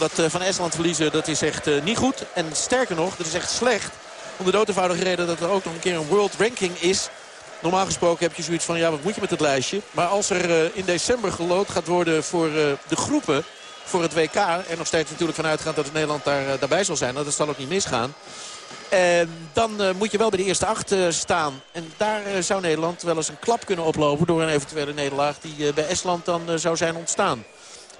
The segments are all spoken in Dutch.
Dat uh, van Estland verliezen, dat is echt uh, niet goed. En sterker nog, dat is echt slecht. Om de dood reden dat er ook nog een keer een world ranking is. Normaal gesproken heb je zoiets van, ja, wat moet je met het lijstje? Maar als er uh, in december gelood gaat worden voor de groepen voor het WK... en nog steeds natuurlijk vanuitgaand dat Nederland daar, daarbij zal zijn... Nou, dat zal ook niet misgaan... En dan uh, moet je wel bij de eerste acht staan. En daar zou Nederland wel eens een klap kunnen oplopen... door een eventuele nederlaag die bij Estland dan zou zijn ontstaan.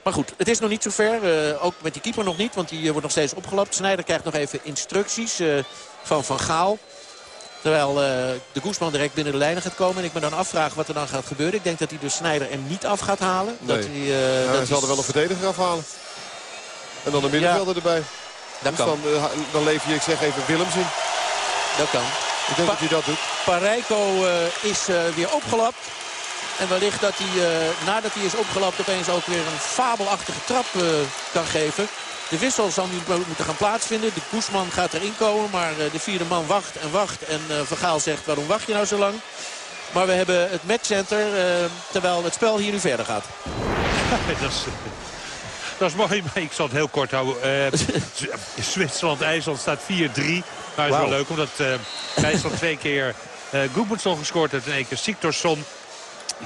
Maar goed, het is nog niet zover. ook met die keeper nog niet, want die wordt nog steeds opgelapt. Snijder krijgt nog even instructies van Van Gaal. Terwijl de Goesman direct binnen de lijnen gaat komen. En ik me dan afvraag wat er dan gaat gebeuren. Ik denk dat hij de Snijder er niet af gaat halen. Nee. Dat hij, ja, dat hij zal er wel een verdediger afhalen. En dan een middenvelder ja. erbij. Dat dus kan. dan, uh, dan leef je, ik zeg even, Willems in. Dat kan. Ik denk pa dat hij dat doet. Parijko uh, is uh, weer opgelapt. En wellicht dat hij, nadat hij is opgelapt, opeens ook weer een fabelachtige trap kan geven. De wissel zal nu moeten gaan plaatsvinden. De Koesman gaat erin komen, maar de vierde man wacht en wacht. En Vergaal zegt, waarom wacht je nou zo lang? Maar we hebben het matchcenter, terwijl het spel hier nu verder gaat. dat is... Dat is mooi, maar ik zal het heel kort houden. Uh, Zwitserland-IJsland staat 4-3. Maar het is wow. wel leuk, omdat uh, IJsland twee keer uh, gescoord heeft. En één keer Siktorsson.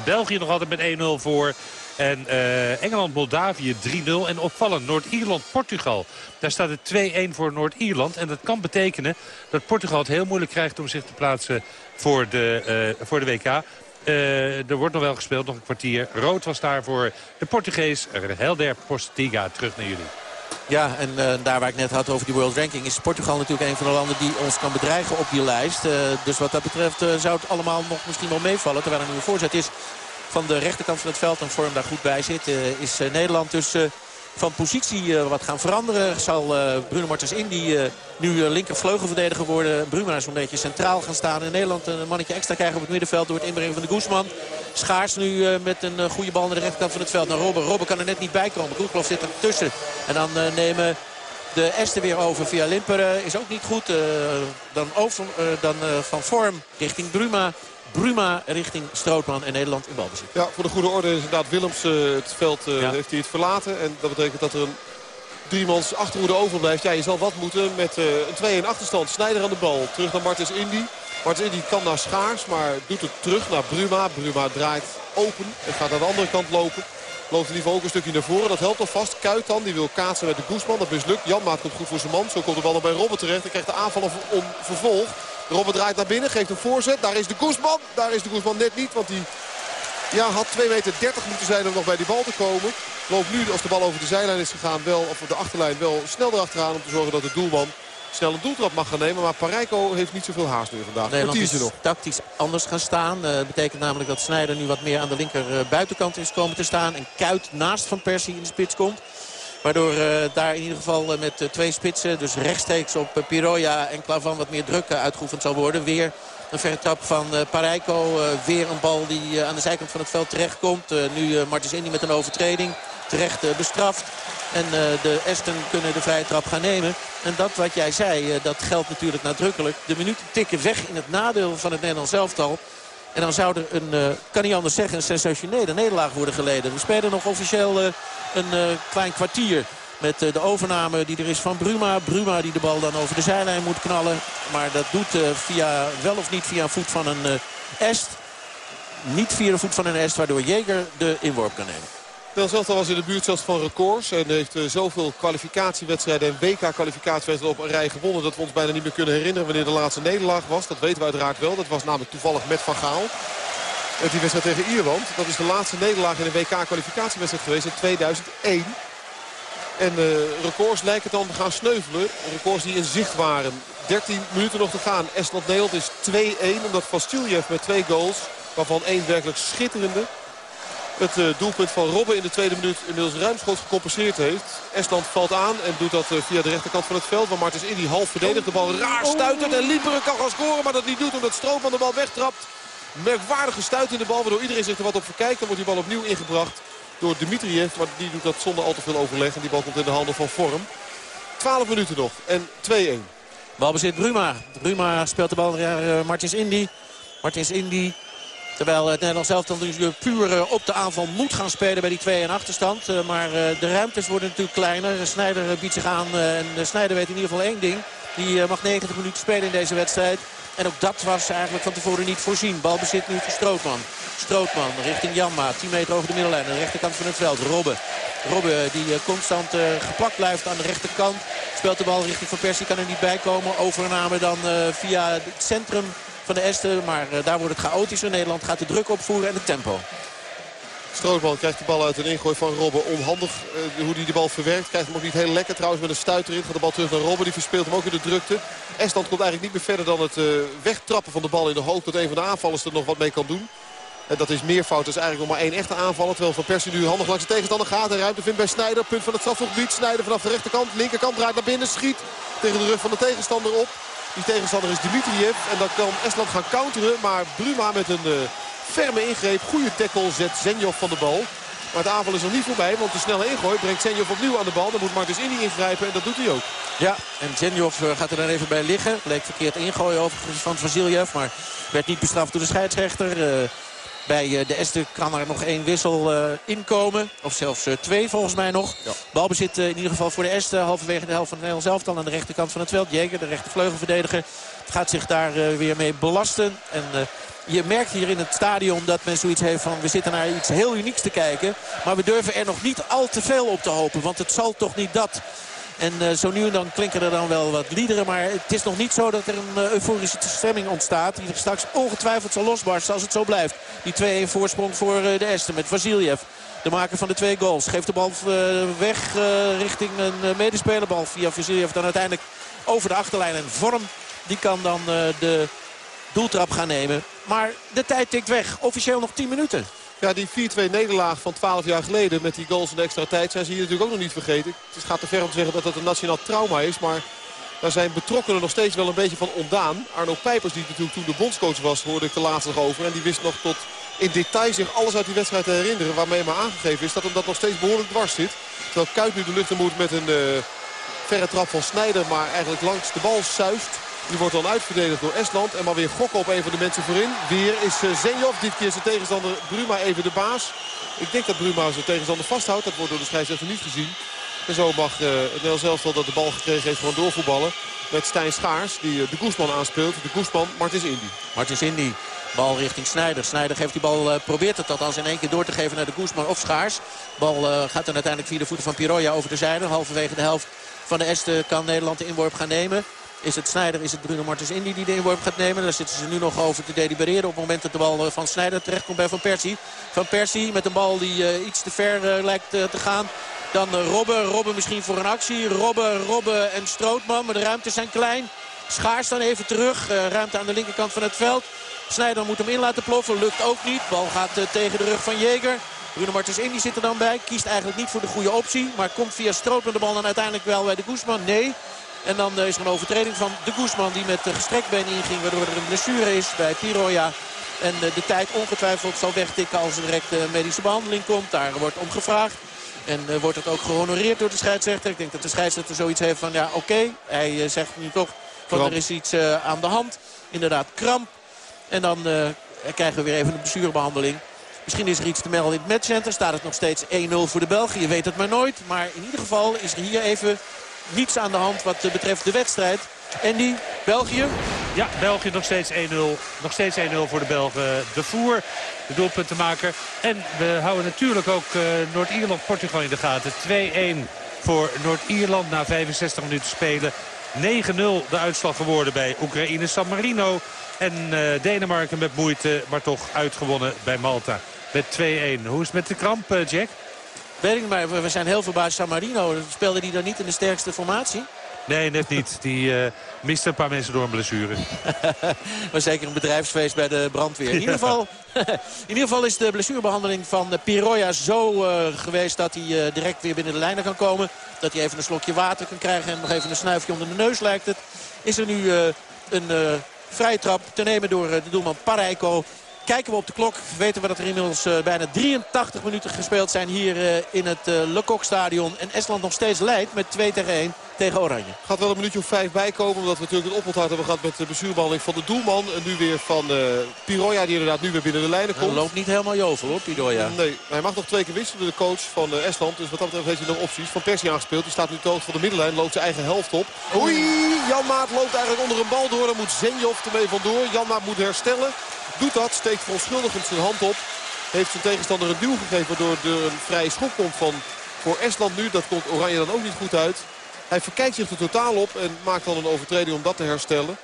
België nog altijd met 1-0 voor. En uh, Engeland-Moldavië 3-0. En opvallend Noord-Ierland-Portugal. Daar staat het 2-1 voor Noord-Ierland. En dat kan betekenen dat Portugal het heel moeilijk krijgt om zich te plaatsen voor de, uh, voor de WK. Uh, er wordt nog wel gespeeld, nog een kwartier. Rood was daar voor de Portugees Helder Postiga. Terug naar jullie. Ja, en uh, daar waar ik net had over die World Ranking... is Portugal natuurlijk een van de landen die ons kan bedreigen op die lijst. Uh, dus wat dat betreft uh, zou het allemaal nog misschien wel meevallen. Terwijl er nu een voorzet is van de rechterkant van het veld. En vorm daar goed bij zit. is Nederland dus van positie uh, wat gaan veranderen. Zal uh, Bruno Martens Indy uh, nu linkervleugelverdediger worden. Bruma is een beetje centraal gaan staan. In Nederland een mannetje extra krijgen op het middenveld door het inbrengen van de Guzman. Schaars nu met een goede bal naar de rechterkant van het veld naar Robben. Robben kan er net niet bij komen. Koeklof zit er tussen. En dan nemen de Esten weer over via Limper. is ook niet goed. dan over, dan van vorm richting Bruma. Bruma richting Strootman en Nederland in balbezit. Ja, voor de goede orde is inderdaad Willems uh, het veld uh, ja. heeft hij het verlaten. En dat betekent dat er een driemans achterhoede overblijft. Ja, je zal wat moeten met uh, een 2-1 achterstand. Snijder aan de bal. Terug naar Martens Indy. Martens Indy kan naar Schaars, maar doet het terug naar Bruma. Bruma draait open en gaat aan de andere kant lopen. Loopt in ieder geval ook een stukje naar voren. Dat helpt alvast. Kuit dan, die wil kaatsen met de Goesman. Dat mislukt. Jan maakt het goed voor zijn man. Zo komt de bal nog bij Robben terecht. Hij krijgt de aanval om vervolg. Robben draait naar binnen, geeft een voorzet. Daar is de Guzman. Daar is de Guzman net niet, want die ja, had 2 meter 30 moeten zijn om nog bij die bal te komen. Loopt nu, als de bal over de zijlijn is gegaan, wel, of de achterlijn wel snel erachteraan... om te zorgen dat de doelman snel een doeltrap mag gaan nemen. Maar Parijko heeft niet zoveel haast meer vandaag. Nederland is nog. tactisch anders gaan staan. Dat uh, betekent namelijk dat Snijder nu wat meer aan de linker uh, buitenkant is komen te staan. En Kuit naast Van Persie in de spits komt. Waardoor uh, daar in ieder geval uh, met uh, twee spitsen, dus rechtstreeks op Piroja en Klavan wat meer druk uitgeoefend zal worden. Weer een verre trap van Parijko. weer een bal die aan de zijkant van het veld terechtkomt. nu Martens Indy met een overtreding. Terecht bestraft. En de Esten kunnen de vrije trap gaan nemen. En dat wat jij zei, dat geldt natuurlijk nadrukkelijk. De minuten tikken weg in het nadeel van het Nederlands elftal. En dan zou er een, uh, kan niet anders zeggen, een sensationele nederlaag worden geleden. We spelen nog officieel uh, een uh, klein kwartier met de overname die er is van Bruma. Bruma die de bal dan over de zijlijn moet knallen. Maar dat doet via, wel of niet via een voet van een Est. Niet via de voet van een Est, waardoor Jeger de inworp kan nemen. Nederland was in de buurt van records. En heeft uh, zoveel kwalificatiewedstrijden en WK-kwalificatiewedstrijden op een rij gewonnen... dat we ons bijna niet meer kunnen herinneren wanneer de laatste nederlaag was. Dat weten we uiteraard wel. Dat was namelijk toevallig met Van Gaal. En die wedstrijd tegen Ierland. Dat is de laatste nederlaag in een WK-kwalificatiewedstrijd geweest in 2001. En uh, records lijken dan te gaan sneuvelen. Records die in zicht waren. 13 minuten nog te gaan. Estland-Nederland is 2-1 omdat Vastiljev met twee goals... waarvan één werkelijk schitterende het uh, doelpunt van Robben in de tweede minuut inmiddels ruimschoots gecompenseerd heeft. Estland valt aan en doet dat uh, via de rechterkant van het veld. Waar Martens Indy half verdedigt. De bal raar stuitert en Lieperen kan gaan scoren. Maar dat niet doet omdat Stroom van de bal wegtrapt. Merkwaardige stuit in de bal waardoor iedereen zich er wat op verkijkt. Dan wordt die bal opnieuw ingebracht door Dimitriev. Maar die doet dat zonder al te veel overleg. En die bal komt in de handen van Vorm. 12 minuten nog en 2-1. Balbezit Bruma. Bruma speelt de bal naar uh, Martins Indy. Martins Indy Terwijl het Nederlands zelf dan dus puur op de aanval moet gaan spelen bij die 2 en achterstand. maar de ruimtes worden natuurlijk kleiner. Snijder biedt zich aan en Snijder weet in ieder geval één ding. Die mag 90 minuten spelen in deze wedstrijd. En ook dat was eigenlijk van tevoren niet voorzien. Balbezit nu voor Strootman. Strootman richting Janma. 10 meter over de middenlijn. Aan de rechterkant van het veld. Robben. Robben die eh, constant geplakt blijft aan de rechterkant. Speelt de bal richting Van Persie. Kan er niet bij komen. Overname dan via het centrum van de Esten. Maar daar wordt het chaotischer. Nederland gaat de druk opvoeren en het tempo. Strootman krijgt de bal uit een ingooi van Robben. Onhandig uh, hoe hij de bal verwerkt. Krijgt hem ook niet heel lekker trouwens met een stuit erin. Gaat de bal terug naar Robben. Die verspeelt hem ook in de drukte. Estland komt eigenlijk niet meer verder dan het uh, wegtrappen van de bal in de hoop dat een van de aanvallers er nog wat mee kan doen. En dat is meer fout. is eigenlijk nog maar één echte aanvaller. Terwijl Van Persie nu handig langs de tegenstander gaat. En ruimte vindt bij Snijder. Punt van het strafgebied. Snijder vanaf de rechterkant. Linkerkant draait naar binnen. Schiet tegen de rug van de tegenstander op. Die tegenstander is Dimitriev. En dan kan Estland gaan counteren. Maar Bruma met een... Uh, Ferme ingreep, goede tackle zet Zenjov van de bal. Maar het aanval is nog niet voorbij, want de snelle ingooi brengt Zenjov opnieuw aan de bal. Dan moet Martens Indy ingrijpen en dat doet hij ook. Ja, en Zenjov eh, gaat er dan even bij liggen. Bleek verkeerd ingooien overigens van Vasiljev, maar werd niet bestraft door de scheidsrechter. Uh, bij eh, de Esten kan er nog één wissel uh, inkomen. Of zelfs uh, twee volgens mij nog. Ja. Balbezit in ieder geval voor de Esten. Halverwege de helft van het Nederlands elftal aan de rechterkant van het veld. Jeger, de rechtervleugelverdediger, gaat zich daar weer mee belasten. En je merkt hier in het stadion dat men zoiets heeft van... we zitten naar iets heel unieks te kijken. Maar we durven er nog niet al te veel op te hopen. Want het zal toch niet dat... En uh, zo nu en dan klinken er dan wel wat liederen. Maar het is nog niet zo dat er een uh, euforische stemming ontstaat. Die er straks ongetwijfeld zal losbarsten als het zo blijft. Die 2-1 voorsprong voor uh, de Esten met Vasiljev. De maker van de twee goals. Geeft de bal weg richting een medespeler. Bal via Vasiljev dan uiteindelijk over de achterlijn. En Vorm die kan dan de doeltrap gaan nemen. Maar de tijd tikt weg. Officieel nog 10 minuten. Ja, die 4-2 nederlaag van 12 jaar geleden met die goals in de extra tijd zijn ze hier natuurlijk ook nog niet vergeten. Het gaat te ver om te zeggen dat het een nationaal trauma is, maar daar zijn betrokkenen nog steeds wel een beetje van ontdaan. Arno Pijpers, die natuurlijk toen de bondscoach was, hoorde ik de laatste over. En die wist nog tot in detail zich alles uit die wedstrijd te herinneren. Waarmee maar aangegeven is dat hem dat nog steeds behoorlijk dwars zit. Terwijl Kuit nu de lucht moet met een uh, verre trap van Snijder, maar eigenlijk langs de bal zuist. Die wordt dan uitverdedigd door Estland. En maar weer gokken op een van de mensen voorin. Weer is eh, Zenjov. Dit keer zijn tegenstander Bruma even de baas. Ik denk dat Bruma zijn tegenstander vasthoudt. Dat wordt door de scheidsrechter niet gezien. En zo mag uh, het elftal dat de bal gekregen heeft gewoon doorvoetballen. Met Stijn Schaars die uh, de Goesman aanspeelt. De Goesman, Martins Indy. Martins Indy. Bal richting Snijder. Snijder geeft die bal, probeert het althans in één keer door te geven naar de Goesman of Schaars. Bal gaat dan uiteindelijk via de voeten van Piroja over de zijde. Halverwege de helft van de Esten kan Nederland de inworp gaan nemen. Is het Snijder, is het Bruno Martens Indy die de inworp gaat nemen. Daar zitten ze nu nog over te delibereren op het moment dat de bal eh, van Snijder terechtkomt bij Van Persie. Van Persie met een bal die uh, iets te ver uh, lijkt te gaan. Dan Robben, Robben misschien voor een actie. Robben, Robben en Strootman, maar de ruimtes zijn klein. Schaars dan even terug, ruimte aan de linkerkant van het veld. Snijder moet hem in laten ploffen, lukt ook niet. Bal gaat tegen de rug van Jeger. Bruno Martens Indy zit er dan bij. Kiest eigenlijk niet voor de goede optie. Maar komt via Strootman de bal dan uiteindelijk wel bij de Guzman? Nee. En dan is er een overtreding van de Guzman die met gestrekt been inging. Waardoor er een blessure is bij Piroja. En de tijd ongetwijfeld zal wegtikken als er direct medische behandeling komt. Daar wordt om gevraagd. En wordt het ook gehonoreerd door de scheidsrechter. Ik denk dat de scheidsrechter zoiets heeft van ja oké. Okay. Hij zegt nu toch van er is iets aan de hand. Inderdaad kramp. En dan krijgen we weer even een blessurebehandeling. Misschien is er iets te melden in het matchcenter. Staat het nog steeds 1-0 voor de Belgen. Je weet het maar nooit. Maar in ieder geval is er hier even niets aan de hand wat betreft de wedstrijd. En die België? Ja, België nog steeds 1-0. Nog steeds 1-0 voor de Belgen. De Voer, de doelpuntenmaker. En we houden natuurlijk ook uh, Noord-Ierland-Portugal in de gaten. 2-1 voor Noord-Ierland na 65 minuten spelen. 9-0 de uitslag geworden bij Oekraïne-San Marino. En uh, Denemarken met moeite, maar toch uitgewonnen bij Malta. Met 2-1. Hoe is het met de kramp, uh, Jack? Weet ik maar, we zijn heel verbaasd. San Marino, speelde die dan niet in de sterkste formatie? Nee, net niet. Die uh, miste een paar mensen door een blessure. maar zeker een bedrijfsfeest bij de brandweer. In ieder geval, in ieder geval is de blessurebehandeling van Piroja zo uh, geweest... dat hij uh, direct weer binnen de lijnen kan komen. Dat hij even een slokje water kan krijgen en nog even een snuifje onder de neus lijkt het. Is er nu een vrije trap te nemen door de doelman Pareiko. Kijken we op de klok, weten we dat er inmiddels uh, bijna 83 minuten gespeeld zijn hier uh, in het uh, Le Coq stadion. En Estland nog steeds leidt met 2 tegen 1 tegen Oranje. Gaat wel een minuutje of vijf bijkomen. Omdat we natuurlijk het oponthoud hebben gehad met de bestuurbehandeling van de doelman. En nu weer van uh, Piroja die inderdaad nu weer binnen de lijnen komt. Hij loopt niet helemaal jovel hoor, Piroja. Nee, hij mag nog twee keer wisselen, de coach van uh, Estland. Dus wat dat betreft heeft hij nog opties. Van Persie aangespeeld. Die staat nu toog van de middenlijn. Loopt zijn eigen helft op. Oei, Jan Maat loopt eigenlijk onder een bal door. Dan moet Zenjov ermee vandoor. Jan Maat moet herstellen. Doet dat, steekt verontschuldigend zijn hand op. Heeft zijn tegenstander een duw gegeven waardoor er een vrije schop komt van voor Estland nu. Dat komt Oranje dan ook niet goed uit. Hij verkijkt zich er totaal op en maakt dan een overtreding om dat te herstellen.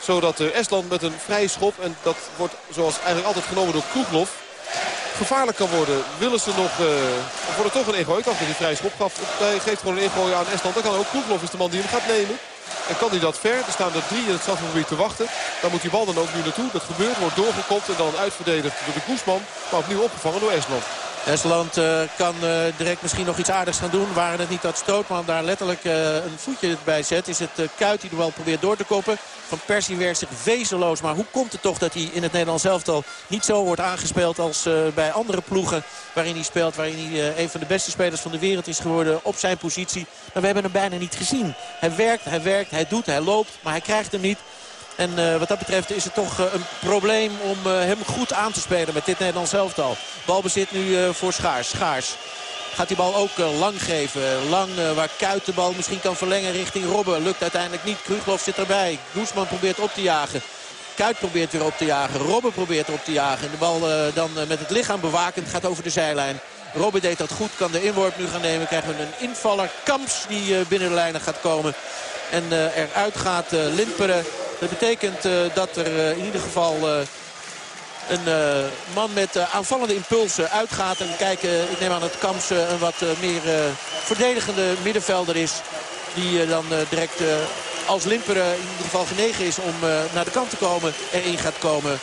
Zodat eh, Estland met een vrije schop, en dat wordt zoals eigenlijk altijd genomen door Kroeglov, gevaarlijk kan worden. Willen ze nog, uh, of wordt toch een ingooi? Ik dacht dat hij vrije schop gaf. Hij geeft gewoon een ingooi aan Estland. Dat kan ook. Kroeglov is de man die hem gaat nemen. En kan hij dat ver? Er staan er drie in het strafgebied te wachten. Dan moet die bal dan ook nu naartoe. Dat gebeurt, wordt doorgekopt en dan uitverdedigd door de Koesman. Maar opnieuw opgevangen door Estland. Estland uh, kan uh, direct misschien nog iets aardigs gaan doen. Waren het niet dat Strootman daar letterlijk uh, een voetje bij zet. Is het Kuit die er wel probeert door te koppen. Van Persie werkt zich wezenloos. Maar hoe komt het toch dat hij in het Nederlands elftal niet zo wordt aangespeeld als bij andere ploegen. Waarin hij speelt, waarin hij een van de beste spelers van de wereld is geworden op zijn positie. Maar we hebben hem bijna niet gezien. Hij werkt, hij werkt, hij doet, hij loopt. Maar hij krijgt hem niet. En uh, wat dat betreft is het toch uh, een probleem om uh, hem goed aan te spelen met dit Nederlands elftal. Balbezit nu voor Schaars. Schaars gaat die bal ook lang geven. Lang waar Kuit de bal misschien kan verlengen richting Robben. Lukt uiteindelijk niet. Kruglof zit erbij. Guzman probeert op te jagen. Kuit probeert weer op te jagen. Robben probeert op te jagen. En de bal dan met het lichaam bewakend gaat over de zijlijn. Robben deed dat goed. Kan de inworp nu gaan nemen. Krijgen we een invaller. Kamps die binnen de lijnen gaat komen. En eruit gaat Limperen. Dat betekent uh, dat er uh, in ieder geval uh, een man met aanvallende impulsen uitgaat. En kijken, ik neem aan dat Kams een wat meer verdedigende middenvelder is. Die dan direct als Limperen in ieder geval genegen is om naar de kant te komen. Erin gaat komen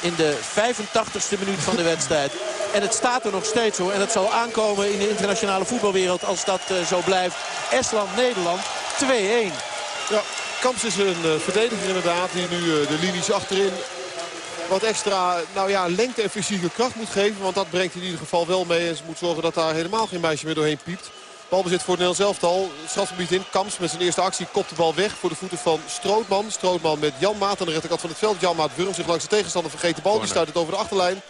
in de 85ste minuut van de wedstrijd. En het staat er nog steeds hoor. En het zal aankomen in de internationale voetbalwereld als dat zo blijft. Estland-Nederland 2-1. Ja, Kamps is een uh, verdediger inderdaad. Die nu uh, de linies achterin wat extra nou ja, lengte en fysieke kracht moet geven. Want dat brengt in ieder geval wel mee. En ze moet zorgen dat daar helemaal geen meisje meer doorheen piept. Balbezit voor het Nederlands elftal. Strafgebied in. Kamps met zijn eerste actie kopt de bal weg voor de voeten van Strootman. Strootman met Jan Maat aan de rechterkant van het veld. Jan Maat wurmt zich langs de tegenstander. Vergeet de bal. Die stuit het over de achterlijn.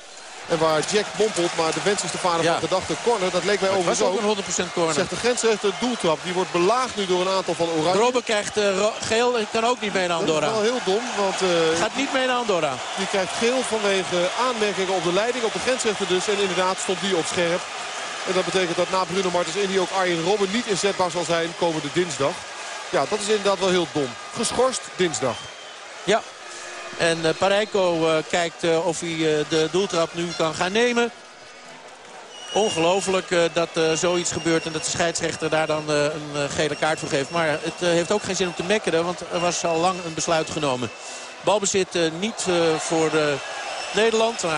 En waar Jack mompelt, maar de wens is de vader ja. van gedachte. Corner, dat leek mij overigens ook. een 100% corner. Zegt de grensrechter doeltrap. Die wordt belaagd nu door een aantal van Oranje. Robben krijgt uh, geel en kan ook niet mee naar Andorra. Dat is wel heel dom. Want, uh, Gaat niet mee naar Andorra. Die krijgt geel vanwege aanmerkingen op de leiding. Op de grensrechter dus. En inderdaad stond die op scherp. En dat betekent dat na Bruno Martens Indy ook Arjen Robben niet inzetbaar zal zijn komende dinsdag. Ja, dat is inderdaad wel heel dom. Geschorst dinsdag. Ja, en uh, Parijko uh, kijkt uh, of hij de doeltrap nu kan gaan nemen. Ongelooflijk dat zoiets gebeurt en dat de scheidsrechter daar dan een gele kaart voor geeft. Maar het heeft ook geen zin om te mekkeren, want er was al lang een besluit genomen. Balbezit niet voor Nederland. Een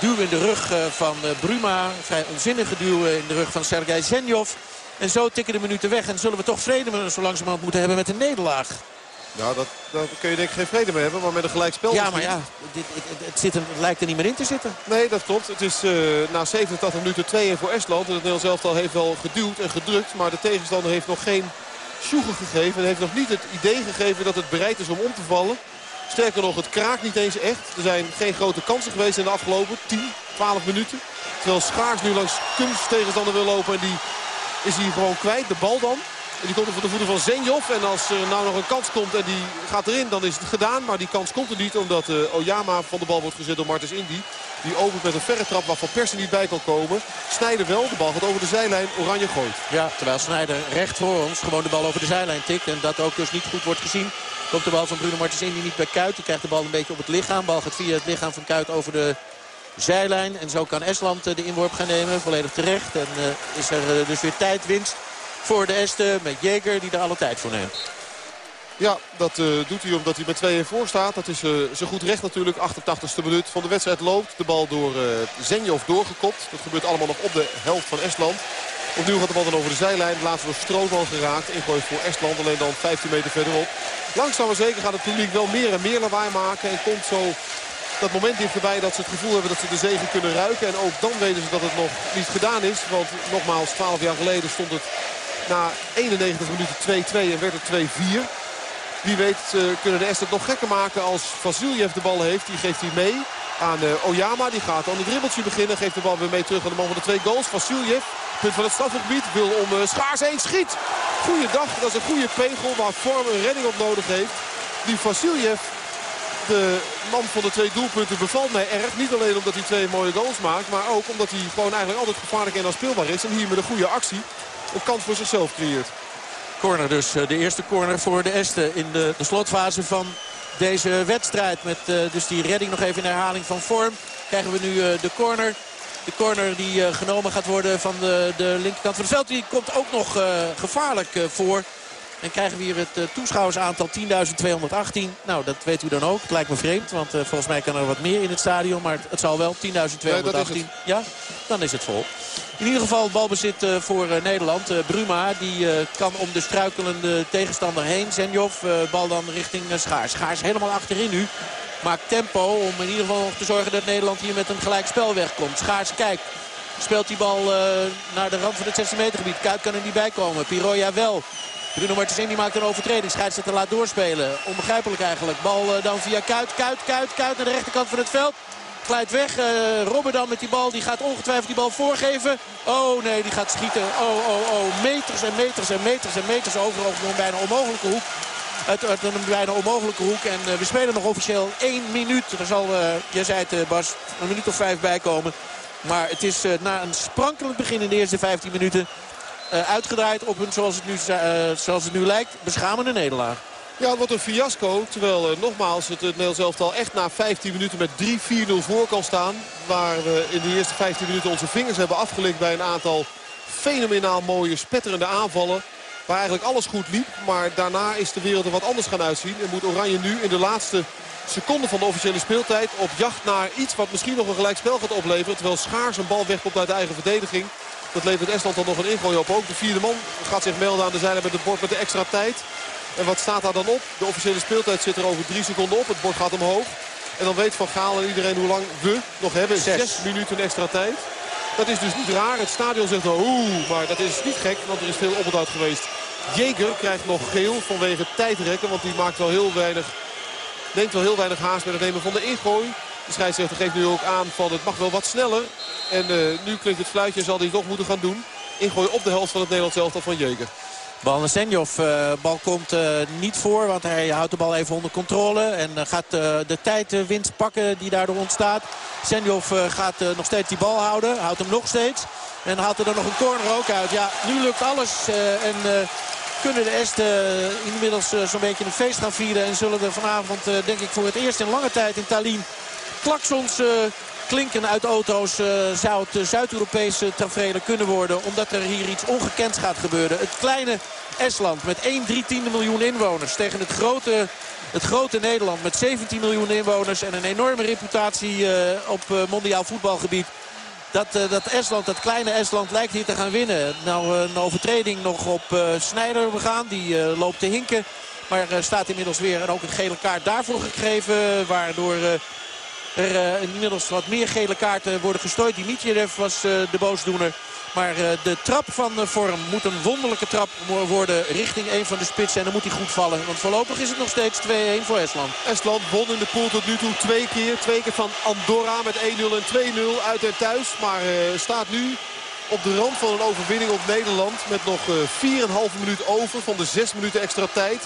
duw in de rug van Bruma. Vrij onzinnige duw in de rug van Sergej Zenjov. En zo tikken de minuten weg. En zullen we toch vrede zo langzamerhand moeten hebben met een nederlaag. Nou, dat, daar kun je denk ik geen vrede mee hebben. Maar met een gelijkspel... Ja, maar ja, dit, het, het, zit, het, lijkt er niet meer in te zitten. Nee, dat klopt. Het is uh, na 87 minuten 2-1 voor Estland. En het Nederlands elftal heeft wel geduwd en gedrukt. Maar de tegenstander heeft nog geen sjoegen gegeven. En heeft nog niet het idee gegeven dat het bereid is om om te vallen. Sterker nog, het kraakt niet eens echt. Er zijn geen grote kansen geweest in de afgelopen 10, 12 minuten. Terwijl Schaars nu langs kunst tegenstander wil lopen. En die is hier gewoon kwijt. De bal dan. En die komt er voor de voeten van Zenjov. En als er nou nog een kans komt en die gaat erin, dan is het gedaan. Maar die kans komt er niet, omdat uh, Oyama van de bal wordt gezet door Martens Indy. Die opent met een verre trap waar Van Persie niet bij kan komen. Snijder wel, de bal gaat over de zijlijn, Oranje gooit. Ja, terwijl Snijder recht voor ons gewoon de bal over de zijlijn tikt. En dat ook dus niet goed wordt gezien. Komt de bal van Bruno Martens Indy niet bij Kuit. Die krijgt de bal een beetje op het lichaam. Bal gaat via het lichaam van Kuit over de zijlijn. En zo kan Estland de inworp gaan nemen. Volledig terecht. En uh, is er dus weer tijdwinst voor de Esten met Jeger die er alle tijd voor neemt. Ja, dat uh, doet hij omdat hij met 2-1 voor staat. Dat is uh, zo goed recht natuurlijk. 88ste minuut van de wedstrijd loopt. De bal door uh, Zenjov doorgekopt. Dat gebeurt allemaal nog op de helft van Estland. Opnieuw gaat de bal dan over de zijlijn. Laatst door Strootman geraakt. Ingooi voor Estland. Alleen dan 15 meter verderop. Langzaam maar zeker gaat het publiek wel meer en meer lawaai maken. En komt zo dat moment dichterbij dat ze het gevoel hebben dat ze de zegen kunnen ruiken. En ook dan weten ze dat het nog niet gedaan is. Want nogmaals, 12 jaar geleden stond het Na 91 minuten 2-2 en werd het 2-4. Wie weet uh, kunnen de Est het nog gekker maken als Vasiljev de bal heeft. Die geeft hij mee aan uh, Oyama. Die gaat aan het dribbeltje beginnen. Geeft de bal weer mee terug aan de man van de twee goals. Vasiljev, punt van het strafgebied, wil om uh, Schaars heen. Schiet! Goeiedag, dat is een goede pegel waar Vorm een redding op nodig heeft. Die Vasiljev, de man van de twee doelpunten, bevalt mij erg. Niet alleen omdat hij twee mooie goals maakt, maar ook omdat hij gewoon eigenlijk altijd gevaarlijk en speelbaar is. En hier met een goede actie een kans voor zichzelf creëert. Corner dus. De eerste corner voor de Esten in de, de slotfase van deze wedstrijd. Met uh, dus die redding nog even in herhaling van vorm. Krijgen we nu uh, de corner. De corner die genomen gaat worden van de, de linkerkant van het veld. Die komt ook nog gevaarlijk voor. En krijgen we hier het toeschouwersaantal 10.218. Nou, dat weet u dan ook. Het lijkt me vreemd, want volgens mij kan er wat meer in het stadion. Maar het zal wel 10.218. Ja, dan is het vol. In ieder geval balbezit uh, voor uh, Nederland. Bruma die kan om de struikelende tegenstander heen. Zenjov, bal dan richting Schaars. Schaars helemaal achterin nu. Maakt tempo om in ieder geval te zorgen dat Nederland hier met een gelijk spel wegkomt. Schaars kijkt. Speelt die bal naar de rand van het 16 meter gebied. Kuit kan er niet bij komen. Piroja wel. Bruno Martens die maakt een overtreding. Scheidsrechter laat doorspelen. Onbegrijpelijk eigenlijk. Bal dan via Kuit. Kuit, Kuit, Kuit naar de rechterkant van het veld. Glijdt weg. Uh, Robben dan met die bal. Die gaat ongetwijfeld die bal voorgeven. Oh nee, die gaat schieten. Oh, oh, oh. Meters en meters en meters en meters over. Een bijna onmogelijke hoek. Het, een bijna onmogelijke hoek. En uh, we spelen nog officieel één minuut. Er zal, uh, jij zei het Bas, een minuut of vijf bij komen. Maar het is na een sprankelend begin in de eerste 15 minuten... uitgedraaid op een, zoals het, nu, zoals het nu lijkt, beschamende nederlaag. Ja, wordt een fiasco. Terwijl uh, nogmaals het, het Nederlands elftal echt na 15 minuten met 3-4-0 voor kan staan. Waar we in de eerste 15 minuten onze vingers hebben afgelikt bij een aantal fenomenaal mooie spetterende aanvallen. Waar eigenlijk alles goed liep. Maar daarna is de wereld er wat anders gaan uitzien. En moet Oranje nu in de laatste seconde van de officiële speeltijd op jacht naar iets wat misschien nog een gelijkspel gaat opleveren. Terwijl Schaars een bal wegkomt uit de eigen verdediging. Dat levert Estland dan nog een ingooi op ook. De vierde man gaat zich melden aan de zijde met het bord met de extra tijd. En wat staat daar dan op? De officiële speeltijd zit er over drie seconden op. Het bord gaat omhoog. En dan weet Van Gaal en iedereen hoe lang we nog hebben. Zes, minuten extra tijd. Dat is dus niet raar. Het stadion zegt oeh, maar dat is niet gek, want er is veel oponthoud geweest. Jeger krijgt nog geel vanwege tijdrekken, want die maakt wel heel weinig, neemt wel heel weinig haast met het nemen van de ingooi. De scheidsrechter geeft nu ook aan van het mag wel wat sneller. En uh, nu klinkt het fluitje, zal hij toch moeten gaan doen. Ingooi op de helft van het Nederlands elftal van Jeger. Senjov. Uh, bal komt uh, niet voor, want hij houdt de bal even onder controle. En gaat de tijdwinst pakken die daardoor ontstaat. Senjov gaat nog steeds die bal houden. Houdt hem nog steeds. En haalt er dan nog een corner ook uit. Ja, nu lukt alles. en kunnen de Esten inmiddels zo'n beetje een feest gaan vieren. En zullen er vanavond, denk ik, voor het eerst in lange tijd in Tallinn... klaksons klinken uit auto's uh, zou het Zuid-Europese tafereel kunnen worden. Omdat er hier iets ongekends gaat gebeuren. Het kleine Estland met 1 3 tiende miljoen inwoners tegen het grote, het grote Nederland met 17 miljoen inwoners. En een enorme reputatie uh, op uh, mondiaal voetbalgebied. Dat, dat Estland, dat kleine Estland lijkt hier te gaan winnen. Nou een overtreding nog op Snijder begaan. Die loopt te hinken. Maar staat inmiddels weer en ook een gele kaart daarvoor gegeven. Waardoor er uh, inmiddels wat meer gele kaarten worden gestooid. Dimitjev was uh, de boosdoener. Maar uh, de trap van Vorm moet een wonderlijke trap worden richting een van de spitsen. En dan moet hij goed vallen. Want voorlopig is het nog steeds 2-1 voor Estland. Estland won in de pool tot nu toe twee keer. Twee keer van Andorra met 1-0 en 2-0 uit en thuis. Maar staat nu op de rand van een overwinning op Nederland. Met nog 4,5 minuut over van de 6 minuten extra tijd.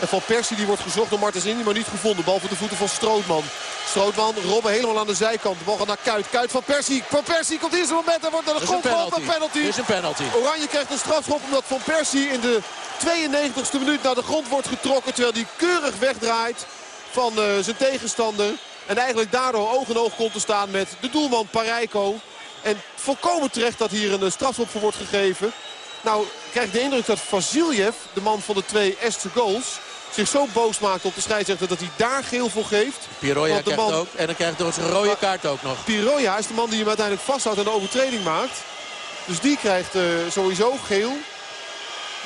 En Van Persie die wordt gezocht door Martens Indy, maar niet gevonden. Bal voor de voeten van Strootman. Strootman, Robben helemaal aan de zijkant. De bal gaat naar Kuit. Kuit van Persie. Van Persie komt in zijn moment en wordt naar de grond Een penalty. is een penalty. Oranje krijgt een strafschop omdat Van Persie in de 92e minuut naar de grond wordt getrokken. Terwijl hij keurig wegdraait van uh, zijn tegenstander. En eigenlijk daardoor oog in oog komt te staan met de doelman Parijko. En volkomen terecht dat hier een strafschop voor wordt gegeven. Nou krijg ik de indruk dat Vasiljev, de man van de twee Estse goals zich zo boos maakt op de scheidsrechter dat hij daar geel voor geeft. Piroja krijgt man... ook. En dan krijgt hij een rode kaart ook nog. Piroja is de man die hem uiteindelijk vasthoudt en de overtreding maakt. Dus die krijgt uh, sowieso geel.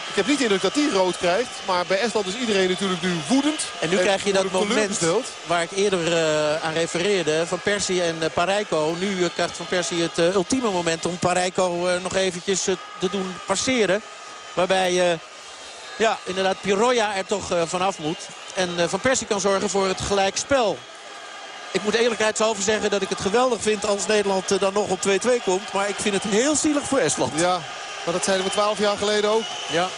Ik heb niet de indruk dat hij rood krijgt. Maar bij Estland is iedereen natuurlijk nu woedend. En nu krijg je dat moment waar ik eerder uh, aan refereerde. Van Persie en uh, Parijko. Nu krijgt Van Persie het ultieme moment om Parijko nog eventjes te doen passeren. Waarbij ja, inderdaad Piroja er toch vanaf moet. En Van Persie kan zorgen voor het gelijkspel. Ik moet eerlijkheidshalve zeggen dat ik het geweldig vind als Nederland dan nog op 2-2 komt. Maar ik vind het heel zielig voor Estland. Ja, maar dat zeiden we 12 jaar geleden ook. Ja.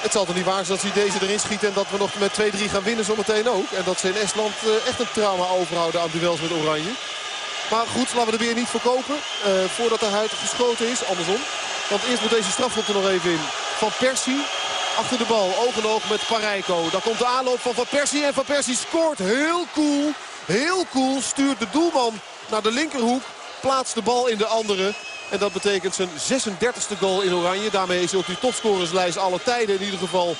Het zal toch niet waar zijn dat ze deze erin schieten en dat we nog met 2-3 gaan winnen zometeen ook. En dat ze in Estland echt een trauma overhouden aan duels met Oranje. Maar goed, laten we er weer niet verkopen. Uh, voordat de huid geschoten is, andersom. Want eerst moet deze strafschop er nog even in. Van Persie achter de bal, oog en oog met Parijko. Daar komt de aanloop van Van Persie en Van Persie scoort heel cool. Heel cool, stuurt de doelman naar de linkerhoek. Plaatst de bal in de andere. En dat betekent zijn 36e goal in Oranje. Daarmee is hij op die topscorerslijst alle tijden in ieder geval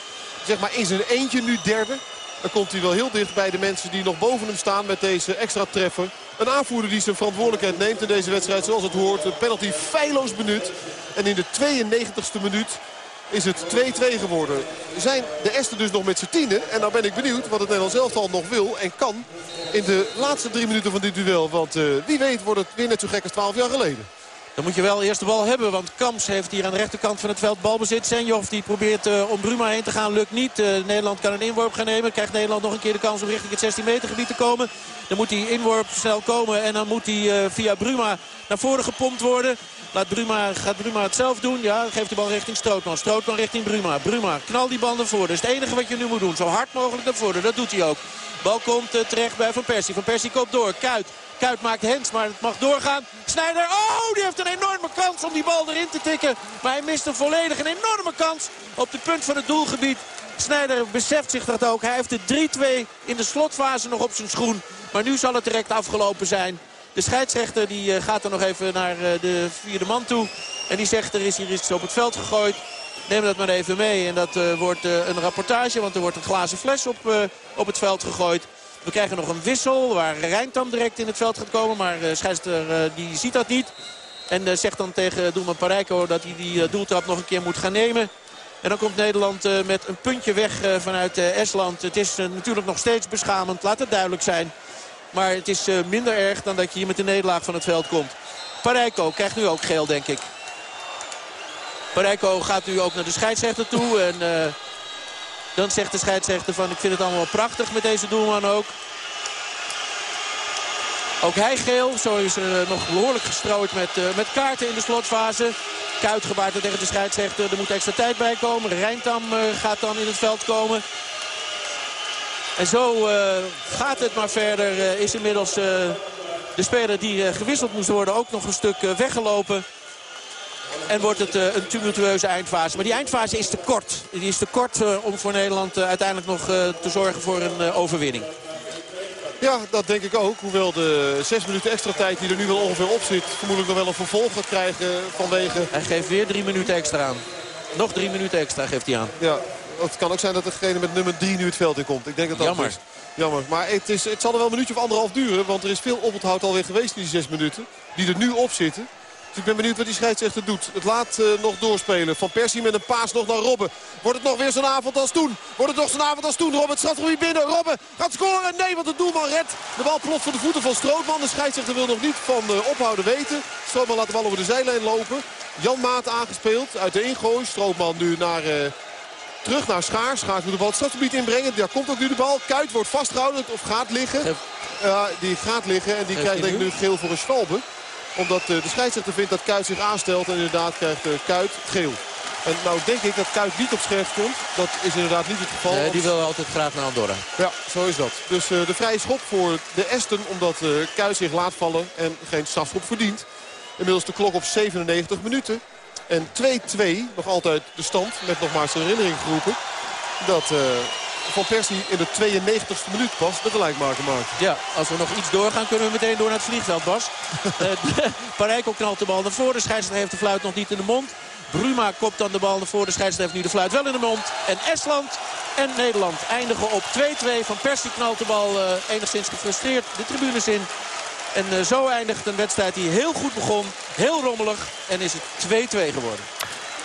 zeg maar in zijn eentje nu derde. Dan komt hij wel heel dicht bij de mensen die nog boven hem staan met deze extra treffer. Een aanvoerder die zijn verantwoordelijkheid neemt in deze wedstrijd zoals het hoort. Een penalty feilloos benut. En in de 92e minuut is het 2-2 geworden. Zijn de Esten dus nog met z'n tienen. En nou ben ik benieuwd wat het Nederlands elftal nog wil en kan in de laatste drie minuten van dit duel. Want uh, wie weet wordt het weer net zo gek als 12 jaar geleden. Dan moet je wel eerst de bal hebben. Want Kams heeft hier aan de rechterkant van het veld balbezit. Senjov die probeert uh, om Bruma heen te gaan. Lukt niet. Uh, Nederland kan een inworp gaan nemen. Krijgt Nederland nog een keer de kans om richting het 16 meter gebied te komen. Dan moet die inworp snel komen. En dan moet uh, via Bruma naar voren gepompt worden. Laat Bruma, gaat Bruma het zelf doen? Ja, geeft de bal richting Strootman. Strootman richting Bruma. Bruma, knal die bal naar voren. Dat is het enige wat je nu moet doen. Zo hard mogelijk naar voren. Dat doet hij ook. Bal komt terecht bij Van Persie. Van Persie koopt door. Kuit. Kuit maakt Hens, maar het mag doorgaan. Snijder, oh, die heeft een enorme kans om die bal erin te tikken. Maar hij mist een volledig een enorme kans op de punt van het doelgebied. Snijder beseft zich dat ook. Hij heeft de 3-2 in de slotfase nog op zijn schoen. Maar nu zal het direct afgelopen zijn. De scheidsrechter die eh, gaat er nog even naar eh, de vierde man toe. En die zegt er is hier iets op het veld gegooid. Neem dat maar even mee. En dat uh, wordt een rapportage. Want er wordt een glazen fles op, op het veld gegooid. We krijgen nog een wissel waar Rijntam direct in het veld gaat komen. Maar scheidsrechter die ziet dat niet. En zegt dan tegen doelman Parijko dat hij die doeltrap nog een keer moet gaan nemen. En dan komt Nederland met een puntje weg vanuit Estland. Het is natuurlijk nog steeds beschamend, laat het duidelijk zijn. Maar het is minder erg dan dat je hier met de nederlaag van het veld komt. Parijko krijgt nu ook geel, denk ik. Parijko gaat nu ook naar de scheidsrechter toe. En uh, dan zegt de scheidsrechter van ik vind het allemaal prachtig met deze doelman ook. Ook hij geel. Zo is er nog behoorlijk gestrooid met, met kaarten in de slotfase. Kuit gebaart tegen de scheidsrechter. Er moet extra tijd bij komen. Rijntam gaat dan in het veld komen. En zo gaat het maar verder. is inmiddels de speler die gewisseld moest worden ook nog een stuk weggelopen. En wordt het een tumultueuze eindfase. Maar die eindfase is te kort. Die is te kort om voor Nederland uiteindelijk nog te zorgen voor een overwinning. Ja, dat denk ik ook. Hoewel de zes minuten extra tijd die er nu wel ongeveer op zit... vermoedelijk nog wel een vervolg gaat krijgen vanwege... Hij geeft weer drie minuten extra aan. Nog drie minuten extra geeft hij aan. Ja, het kan ook zijn dat degene met nummer drie nu het veld in komt. Ik denk dat dat Jammer. Is. Jammer. Maar het, is, het zal er wel een minuutje of anderhalf duren. Want er is veel oponthoud alweer geweest in die zes minuten. Die er nu op zitten. Dus ik ben benieuwd wat die scheidsrechter doet. Het laat uh, nog doorspelen. Van Persie met een paas nog naar Robben. Wordt het nog weer zo'n avond als toen? Wordt het nog zo'n avond als toen? Robben strafgebied binnen. Robben gaat scoren. Nee, want de doelman redt. De bal plots voor de voeten van Strootman. De scheidsrechter wil nog niet van uh, ophouden weten. Strootman laat de bal over de zijlijn lopen. Jan Maat aangespeeld uit de ingooi. Strootman nu naar... Uh, terug naar Schaars. Schaars moet de bal het strafgebied inbrengen. Daar komt ook nu de bal. Kuit wordt vastgehouden of gaat liggen. Ja, die gaat liggen en die krijgt denk ik nu geel voor een omdat eh, de scheidsrechter vindt dat Kuit zich aanstelt. En inderdaad krijgt eh, Kuit geel. En nou denk ik dat Kuit niet op scherp komt. Dat is inderdaad niet het geval. Nee, die wil altijd graag naar Andorra. Ja, zo is dat. Dus uh, de vrije schop voor de Esten. Omdat uh, Kuit zich laat vallen en geen strafschop verdient. Inmiddels de klok op 97 minuten. En 2-2, nog altijd de stand. Met nogmaals een herinnering geroepen. Dat uh, van Persie in de 92e minuut pas de gelijkmaker maakt. Ja, als we nog iets doorgaan kunnen we meteen door naar het vliegveld, Bas. uh, Parijko knalt de bal naar voren. De scheidsrechter heeft de fluit nog niet in de mond. Bruma kopt dan de bal naar voren. De scheidsrechter heeft nu de fluit wel in de mond. En Estland en Nederland eindigen op 2-2. Van Persie knalt de bal uh, enigszins gefrustreerd de tribunes in. En uh, zo eindigt een wedstrijd die heel goed begon. Heel rommelig. En is het 2-2 geworden.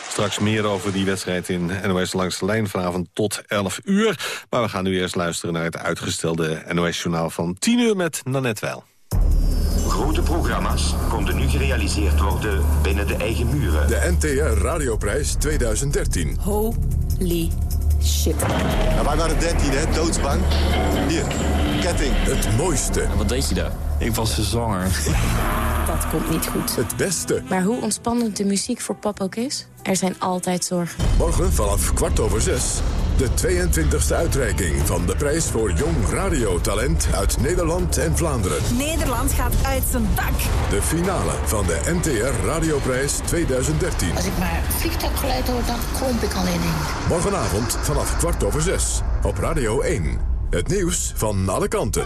Straks meer over die wedstrijd in NOS langs de lijn vanavond tot 11 uur. Maar we gaan nu eerst luisteren naar het uitgestelde NOS-journaal van 10 uur met Nanette Weil. Grote programma's konden nu gerealiseerd worden binnen de eigen muren. De NTR Radioprijs 2013. Holy shit. Ja, wij waren 13, hè? Doodsbang. Hier, ketting. Het mooiste. Wat deed je daar? Ik was zwanger. Dat komt niet goed. Het beste. Maar hoe ontspannend de muziek voor pap ook is, er zijn altijd zorgen. Morgen vanaf kwart over zes. De 22e uitreiking van de prijs voor jong radiotalent uit Nederland en Vlaanderen. Nederland gaat uit zijn dak. De finale van de NTR Radioprijs 2013. Als ik maar vliegtuiggeluid hoor, dan kromp ik alleen in. Morgenavond vanaf kwart over zes. Op Radio 1. Het nieuws van alle kanten.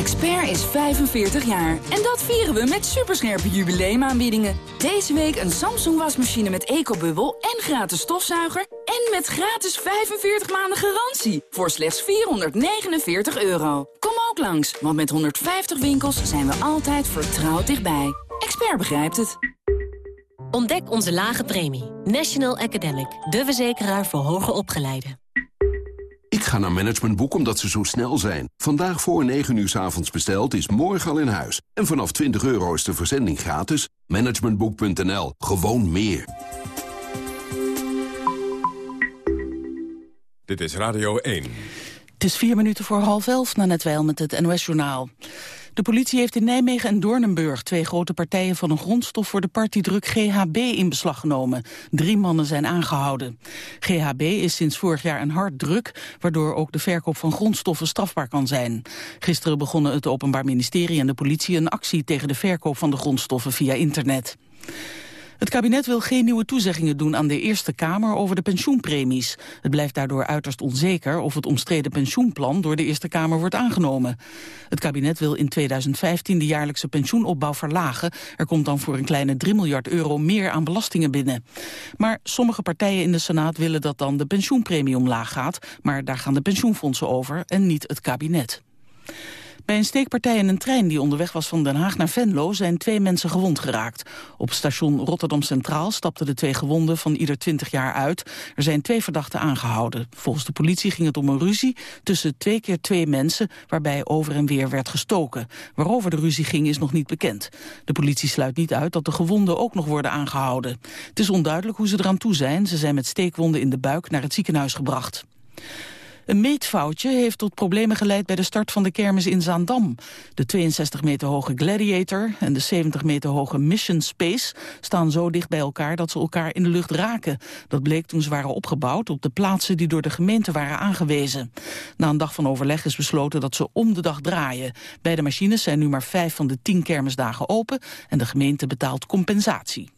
Expert is 45 jaar en dat vieren we met superscherpe jubileumaanbiedingen. Deze week een Samsung wasmachine met ecobubbel en gratis stofzuiger... en met gratis 45 maanden garantie voor slechts 449 euro. Kom ook langs, want met 150 winkels zijn we altijd vertrouwd dichtbij. Expert begrijpt het. Ontdek onze lage premie. National Academic, de verzekeraar voor hoger opgeleiden. Ga naar Managementboek omdat ze zo snel zijn. Vandaag voor 9 uur s avonds besteld is morgen al in huis. En vanaf 20 euro is de verzending gratis. Managementboek.nl. Gewoon meer. Dit is Radio 1. Het is vier minuten voor half elf na net wel met het NOS-journaal. De politie heeft in Nijmegen en Doornenburg twee grote partijen van een grondstof voor de partydruk GHB in beslag genomen. Drie mannen zijn aangehouden. GHB is sinds vorig jaar een hard druk, waardoor ook de verkoop van grondstoffen strafbaar kan zijn. Gisteren begonnen het Openbaar Ministerie en de politie een actie tegen de verkoop van de grondstoffen via internet. Het kabinet wil geen nieuwe toezeggingen doen aan de Eerste Kamer over de pensioenpremies. Het blijft daardoor uiterst onzeker of het omstreden pensioenplan door de Eerste Kamer wordt aangenomen. Het kabinet wil in 2015 de jaarlijkse pensioenopbouw verlagen. Er komt dan voor een kleine 3 miljard euro meer aan belastingen binnen. Maar sommige partijen in de Senaat willen dat dan de pensioenpremie omlaag gaat. Maar daar gaan de pensioenfondsen over en niet het kabinet. Bij een steekpartij in een trein die onderweg was van Den Haag naar Venlo zijn twee mensen gewond geraakt. Op station Rotterdam Centraal stapten de twee gewonden van ieder 20 jaar uit. Er zijn twee verdachten aangehouden. Volgens de politie ging het om een ruzie tussen twee keer twee mensen waarbij over en weer werd gestoken. Waarover de ruzie ging is nog niet bekend. De politie sluit niet uit dat de gewonden ook nog worden aangehouden. Het is onduidelijk hoe ze eraan toe zijn. Ze zijn met steekwonden in de buik naar het ziekenhuis gebracht. Een meetfoutje heeft tot problemen geleid bij de start van de kermis in Zaandam. De 62 meter hoge Gladiator en de 70 meter hoge Mission Space staan zo dicht bij elkaar dat ze elkaar in de lucht raken. Dat bleek toen ze waren opgebouwd op de plaatsen die door de gemeente waren aangewezen. Na een dag van overleg is besloten dat ze om de dag draaien. Beide machines zijn nu maar vijf van de tien kermisdagen open en de gemeente betaalt compensatie.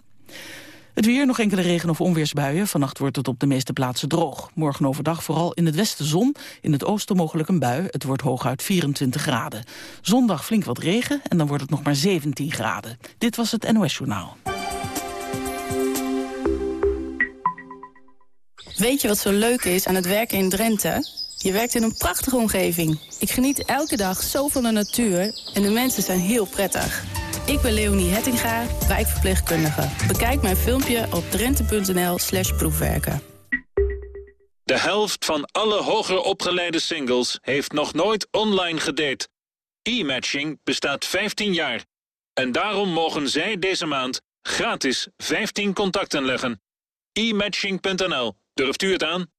Het weer, nog enkele regen- of onweersbuien. Vannacht wordt het op de meeste plaatsen droog. Morgen overdag vooral in het westen zon. In het oosten mogelijk een bui. Het wordt hooguit 24 graden. Zondag flink wat regen en dan wordt het nog maar 17 graden. Dit was het NOS Journaal. Weet je wat zo leuk is aan het werken in Drenthe? Je werkt in een prachtige omgeving. Ik geniet elke dag zo van de natuur en de mensen zijn heel prettig. Ik ben Leonie Hettinga, wijkverpleegkundige. Bekijk mijn filmpje op drenthe.nl slash proefwerken. De helft van alle hoger opgeleide singles heeft nog nooit online gedate. E-matching bestaat 15 jaar. En daarom mogen zij deze maand gratis 15 contacten leggen. e-matching.nl. Durft u het aan?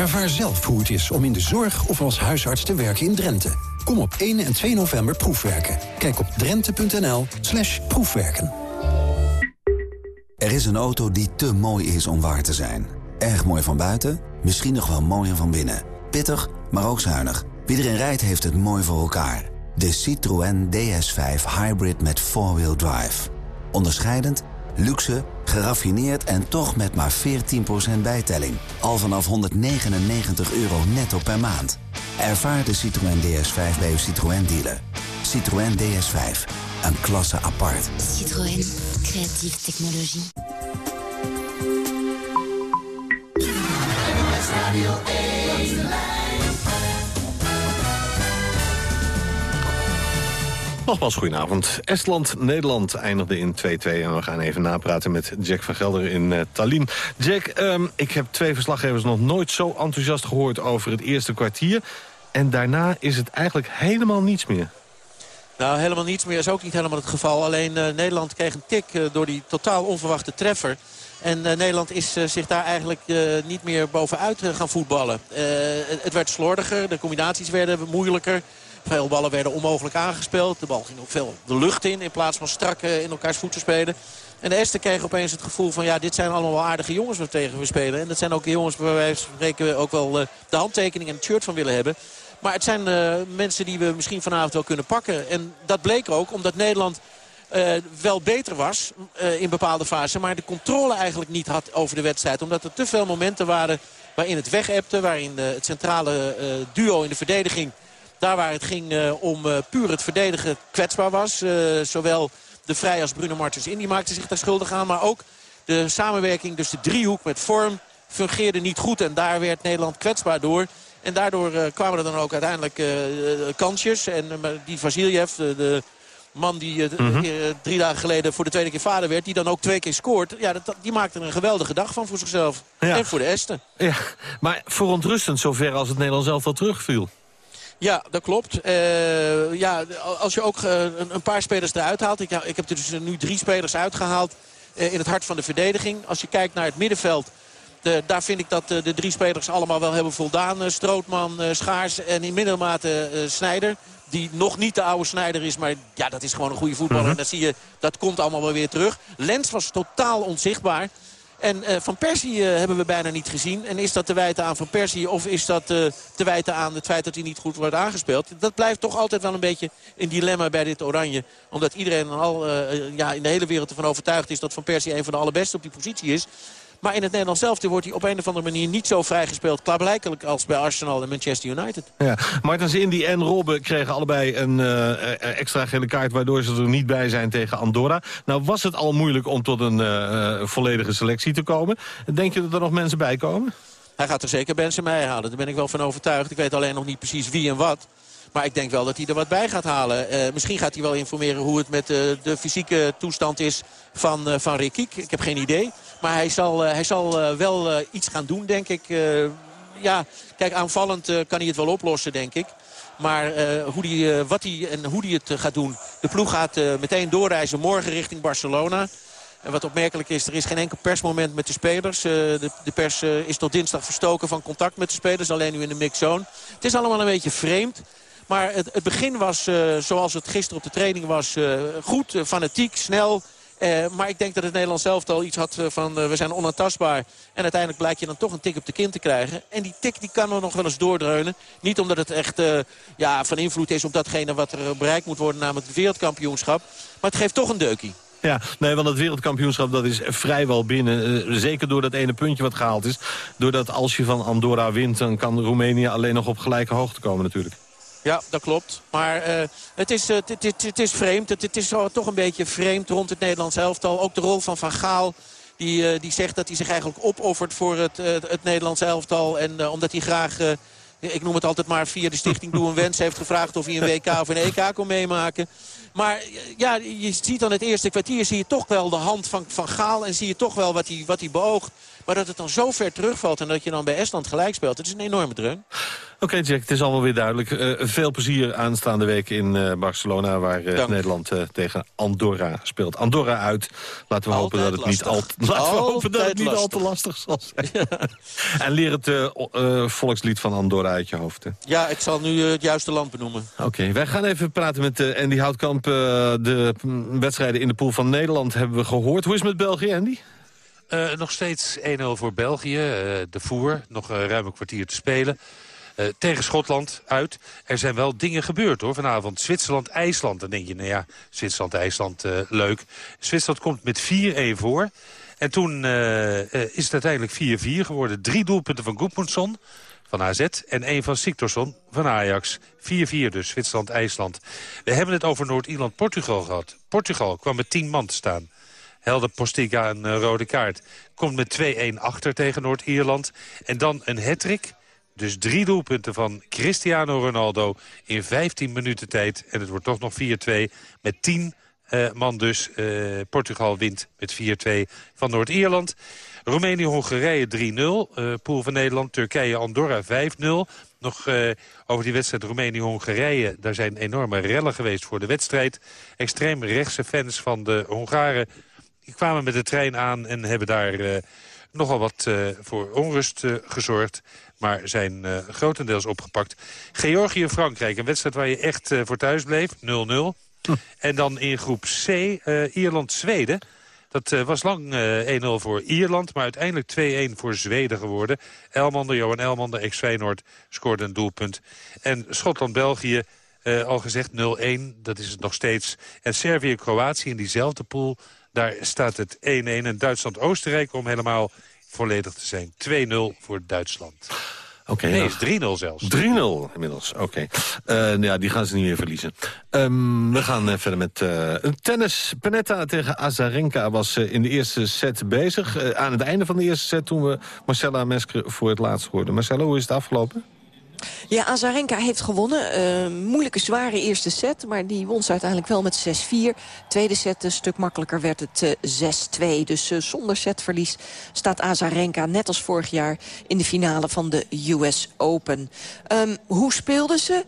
Ervaar zelf hoe het is om in de zorg of als huisarts te werken in Drenthe. Kom op 1 en 2 november proefwerken. Kijk op drenthe.nl slash proefwerken. Er is een auto die te mooi is om waar te zijn. Erg mooi van buiten, misschien nog wel mooier van binnen. Pittig, maar ook zuinig. Wie erin rijdt heeft het mooi voor elkaar. De Citroën DS5 Hybrid met 4-wheel drive. Onderscheidend, luxe, geraffineerd en toch met maar 14% bijtelling. Al vanaf 199 euro netto per maand. Ervaar de Citroën DS5 bij uw Citroën dealer. Citroën DS5. Een klasse apart. Citroën. Creatieve technologie. Nogmaals, goedenavond. Estland-Nederland eindigde in 2-2 en we gaan even napraten met Jack van Gelder in uh, Tallinn. Jack, ehm, ik heb twee verslaggevers nog nooit zo enthousiast gehoord over het eerste kwartier. En daarna is het eigenlijk helemaal niets meer. Nou, helemaal niets meer is ook niet helemaal het geval. Alleen uh, Nederland kreeg een tik uh, door die totaal onverwachte treffer. En Nederland is zich daar eigenlijk niet meer bovenuit gaan voetballen. het werd slordiger, de combinaties werden moeilijker. Veel ballen werden onmogelijk aangespeeld. De bal ging ook veel de lucht in in plaats van strak in elkaars voeten spelen. En de Esten kreeg opeens het gevoel van... ja, dit zijn allemaal wel aardige jongens waar tegen we spelen. En dat zijn ook jongens waar wij spreken ook wel de handtekening en het shirt van willen hebben. Maar het zijn uh, mensen die we misschien vanavond wel kunnen pakken. En dat bleek ook omdat Nederland wel beter was in bepaalde fasen. Maar de controle eigenlijk niet had over de wedstrijd. Omdat er te veel momenten waren waarin het wegepte. Waarin het centrale duo in de verdediging... daar waar het ging om puur het verdedigen kwetsbaar was. zowel de Vrij als Bruno Martens in die maakte zich daar schuldig aan. Maar ook de samenwerking, dus de driehoek met vorm fungeerde niet goed. En daar werd Nederland kwetsbaar door. En daardoor uh, kwamen er dan ook uiteindelijk uh, kansjes. En uh, die Vasiljev, de, de, man die mm -hmm. drie dagen geleden voor de tweede keer vader werd... die dan ook twee keer scoort, ja, dat, die maakte er een geweldige dag van voor zichzelf. Ja. En voor de Esten. Ja, maar verontrustend zover als het Nederlands zelf al terugviel. Ja, dat klopt. Uh, ja, als je ook uh, een, een, paar spelers eruit haalt. Ik, ik heb er dus nu drie spelers uitgehaald uh, in het hart van de verdediging. Als je kijkt naar het middenveld de, daar vind ik dat de, de drie spelers allemaal wel hebben voldaan. Strootman, Schaars en in middelmate Snijder. Die nog niet de oude Snijder is, maar ja, dat is gewoon een goede voetballer. Mhm. En dat zie je, dat komt allemaal wel weer terug. Lens was totaal onzichtbaar. En uh, Van Persie uh, hebben we bijna niet gezien. En is dat te wijten aan Van Persie of is dat uh, te wijten aan het feit dat hij niet goed wordt aangespeeld? Dat blijft toch altijd wel een beetje een dilemma bij dit Oranje. Omdat iedereen al ja, in de hele wereld ervan overtuigd is dat Van Persie een van de allerbeste op die positie is. Maar in het Nederlands zelf wordt hij op een of andere manier niet zo vrijgespeeld. Klaarblijkelijk als bij Arsenal en Manchester United. Ja, Martens Indy en Robben kregen allebei een uh, extra gele kaart... waardoor ze er niet bij zijn tegen Andorra. Nou was het al moeilijk om tot een uh, volledige selectie te komen. Denk je dat er nog mensen bij komen? Hij gaat er zeker mensen bij halen. Daar ben ik wel van overtuigd. Ik weet alleen nog niet precies wie en wat. Maar ik denk wel dat hij er wat bij gaat halen. Uh, misschien gaat hij wel informeren hoe het met uh, de fysieke toestand is van, uh, van. Ik heb geen idee. Maar hij zal, hij zal wel iets gaan doen, denk ik. ja, kijk, aanvallend kan hij het wel oplossen, denk ik. Maar hoe die, wat hij en hoe hij het gaat doen. De ploeg gaat meteen doorreizen morgen richting Barcelona. En wat opmerkelijk is, er is geen enkel persmoment met de spelers. de, de, pers is tot dinsdag verstoken van contact met de spelers. Alleen nu in de mixzone. Het is allemaal een beetje vreemd. Maar het, het begin was, uh, zoals het gisteren op de training was, uh, goed, uh, fanatiek, snel. maar ik denk dat het Nederlands zelf al iets had van we zijn onaantastbaar. En uiteindelijk blijkt je dan toch een tik op de kin te krijgen. En die tik die kan er nog wel eens doordreunen. Niet omdat het echt ja, van invloed is op datgene wat er bereikt moet worden, namelijk het wereldkampioenschap. Maar het geeft toch een deukie. Ja, nee, want het wereldkampioenschap dat is vrijwel binnen. Zeker door dat ene puntje wat gehaald is. Doordat als je van Andorra wint, dan kan Roemenië alleen nog op gelijke hoogte komen natuurlijk. Ja, dat klopt. Maar uh, het, is, het, het, het, is vreemd. Het, het is toch een beetje vreemd rond het Nederlands elftal. Ook de rol van Van Gaal. Die, uh, die zegt dat hij zich eigenlijk opoffert voor het, het Nederlands elftal. En omdat hij graag, ik noem het altijd maar via de stichting Doe een Wens... heeft gevraagd of hij een WK of een EK kon meemaken. Maar ja, je ziet dan het eerste kwartier zie je toch wel de hand van, van Gaal... en zie je toch wel wat hij, wat hij beoogt. Maar dat het dan zo ver terugvalt en dat je dan bij Estland gelijk speelt... het is een enorme dreun. Oké okay, Jack, het is allemaal weer duidelijk. Uh, veel plezier aanstaande week in uh, Barcelona... waar uh, Nederland tegen Andorra speelt. Andorra uit. Laten we hopen dat het niet al, laten we hopen dat het niet al te lastig zal zijn. Ja. en leer het volkslied van Andorra uit je hoofd. Hè. Ja, ik zal nu het juiste land benoemen. Oké, okay, wij gaan even praten met Andy Houtkamp. de wedstrijden in de pool van Nederland hebben we gehoord. Hoe is het met België, Andy? Uh, nog steeds 1-0 voor België. Uh, de voer, nog uh, ruim een kwartier te spelen. Uh, tegen Schotland uit. Er zijn wel dingen gebeurd hoor vanavond. Zwitserland-IJsland. Dan denk je, nou ja, Zwitserland-IJsland uh, leuk. Zwitserland komt met 4-1 voor. En toen uh, is het uiteindelijk 4-4 geworden. Drie doelpunten van Goedmundsson. van AZ en één van Siktorsson van Ajax. 4-4 dus, Zwitserland-IJsland. We hebben het over Noord-Ierland-Portugal gehad. Portugal kwam met 10 man te staan. Helder Postiga een rode kaart. Komt met 2-1 achter tegen Noord-Ierland. En dan een hattrick dus drie doelpunten van Cristiano Ronaldo in 15 minuten tijd. En het wordt toch nog 4-2 met 10 uh, man dus. Uh, Portugal wint met 4-2 van Noord-Ierland. Roemenië-Hongarije 3-0. Uh, pool van Nederland. Turkije-Andorra 5-0. Nog over die wedstrijd Roemenië-Hongarije. Daar zijn enorme rellen geweest voor de wedstrijd. Extreem rechtse fans van de Hongaren die kwamen met de trein aan en hebben daar nogal wat voor onrust gezorgd maar zijn uh, grotendeels opgepakt. Georgië-Frankrijk, een wedstrijd waar je echt uh, voor thuis bleef, 0-0. Hm. En dan in groep C, uh, Ierland-Zweden. Dat was lang 1-0 voor Ierland, maar uiteindelijk 2-1 voor Zweden geworden. Elmander, Johan Elmander, ex-Feyenoord, scoorde een doelpunt. En Schotland-België, al gezegd 0-1, dat is het nog steeds. En Servië-Kroatië in diezelfde pool, daar staat het 1-1. En Duitsland-Oostenrijk om helemaal volledig te zijn. 2-0 voor Duitsland. Oké. Okay, nee, is 3-0 zelfs. 3-0 inmiddels, oké. Okay. Uh, ja, die gaan ze niet meer verliezen. Um, we gaan uh, verder met uh, tennis. Panetta tegen Azarenka was in de eerste set bezig. aan het einde van de eerste set toen we Marcella Mesker voor het laatst hoorden. Marcella, hoe is het afgelopen? Ja, Azarenka heeft gewonnen. Uh, moeilijke, zware eerste set. Maar die won ze uiteindelijk wel met 6-4. Tweede set een stuk makkelijker werd het uh, 6-2. Dus uh, zonder setverlies staat Azarenka net als vorig jaar... in de finale van de US Open. Um, hoe speelden ze?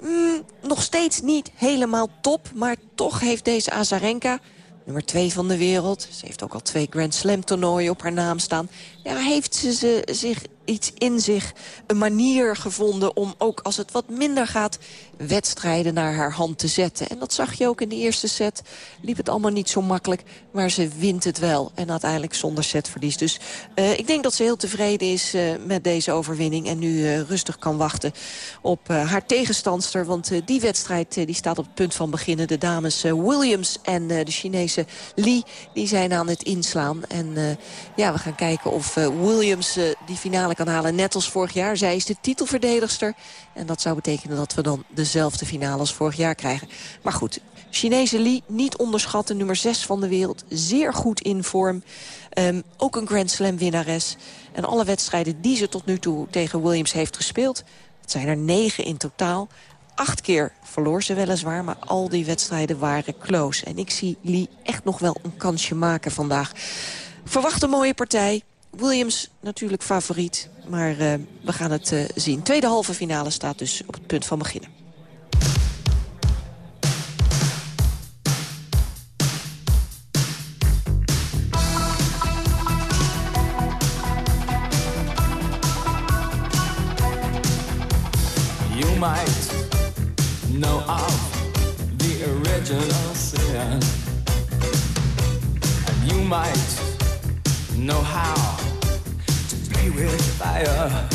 Mm, nog steeds niet helemaal top. Maar toch heeft deze Azarenka nummer 2 van de wereld. Ze heeft ook al twee Grand Slam toernooien op haar naam staan. Ja, heeft ze zich iets in zich, een manier gevonden om ook als het wat minder gaat... wedstrijden naar haar hand te zetten. En dat zag je ook in de eerste set. Liep het allemaal niet zo makkelijk, maar ze wint het wel. En uiteindelijk zonder setverlies. Dus uh, ik denk dat ze heel tevreden is uh, met deze overwinning... en nu uh, rustig kan wachten op haar tegenstandster. Want die wedstrijd die staat op het punt van beginnen. De dames Williams en de Chinese Lee die zijn aan het inslaan. En ja, we gaan kijken of Williams die finale kan halen. Net als vorig jaar. Zij is de titelverdedigster. En dat zou betekenen dat we dan dezelfde finale als vorig jaar krijgen. Maar goed, Chinese Li niet onderschatten. Nummer 6 van de wereld. Zeer goed in vorm. Um, ook een Grand Slam winnares. En alle wedstrijden die ze tot nu toe tegen Williams heeft gespeeld... het zijn er negen in totaal... Acht keer verloor ze weliswaar, maar al die wedstrijden waren close. En ik zie Lee echt nog wel een kansje maken vandaag. Verwacht een mooie partij. Williams natuurlijk favoriet, maar uh, we gaan het uh, zien. Tweede halve finale staat dus op het punt van beginnen. You might know of the original you might know how fire.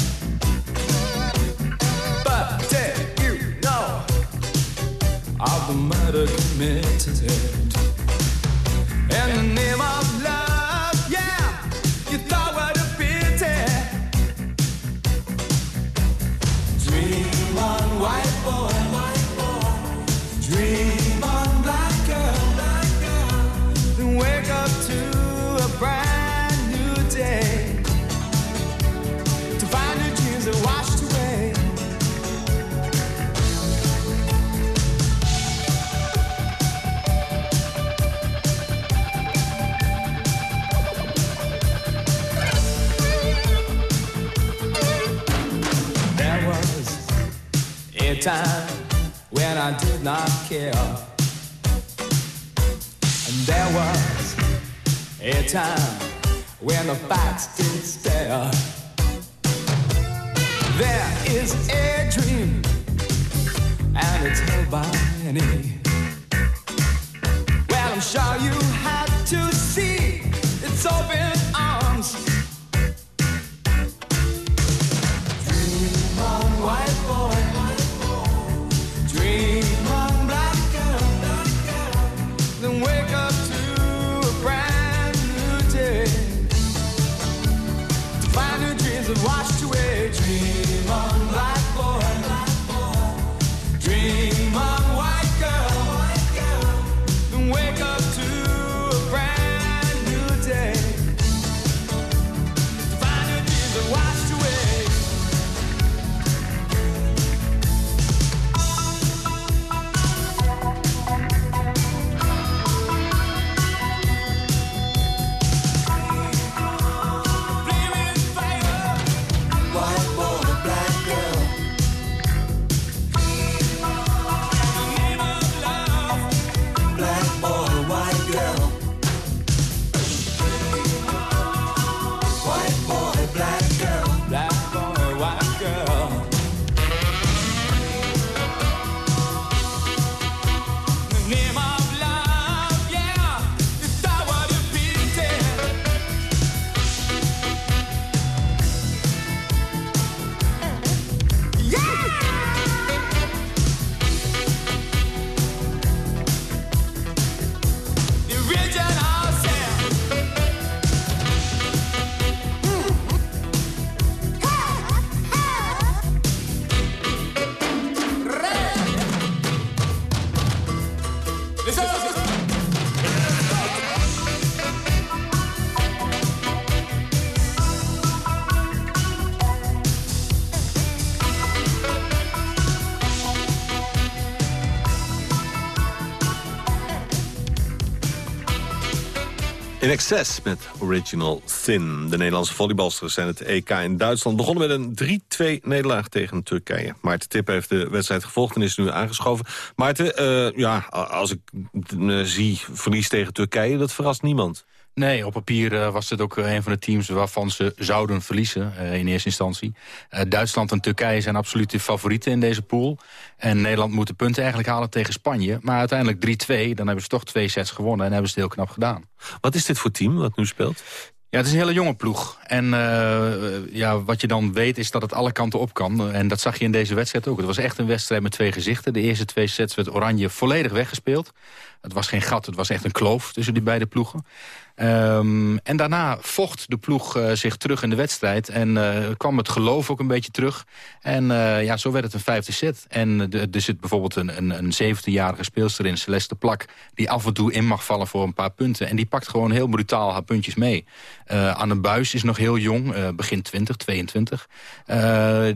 Did not care. And there was a time In excess met Original Sin. De Nederlandse volleybalsters zijn het EK in Duitsland begonnen met een 3-2 nederlaag tegen Turkije. Maarten Tip heeft de wedstrijd gevolgd en is nu aangeschoven. Maarten, uh, ja, als ik uh, zie verlies tegen Turkije, dat verrast niemand. Nee, op papier uh, was het ook een van de teams waarvan ze zouden verliezen uh, in eerste instantie. Duitsland en Turkije zijn absoluut de favorieten in deze pool. En Nederland moet de punten eigenlijk halen tegen Spanje. Maar uiteindelijk 3-2, dan hebben ze toch twee sets gewonnen en hebben ze het heel knap gedaan. Wat is dit voor team wat nu speelt? Ja, het is een hele jonge ploeg. En uh, ja, wat je dan weet is dat het alle kanten op kan. En dat zag je in deze wedstrijd ook. Het was echt een wedstrijd met twee gezichten. De eerste twee sets werd Oranje volledig weggespeeld. Het was geen gat, het was echt een kloof tussen die beide ploegen. Um, en daarna vocht de ploeg uh, zich terug in de wedstrijd. En uh, kwam het geloof ook een beetje terug. En uh, ja, zo werd het een vijfde set. En er zit bijvoorbeeld een, een, een 17-jarige speelster in, Celeste Plak... die af en toe in mag vallen voor een paar punten. En die pakt gewoon heel brutaal haar puntjes mee. Anne Buis is nog heel jong, begin 20, 22.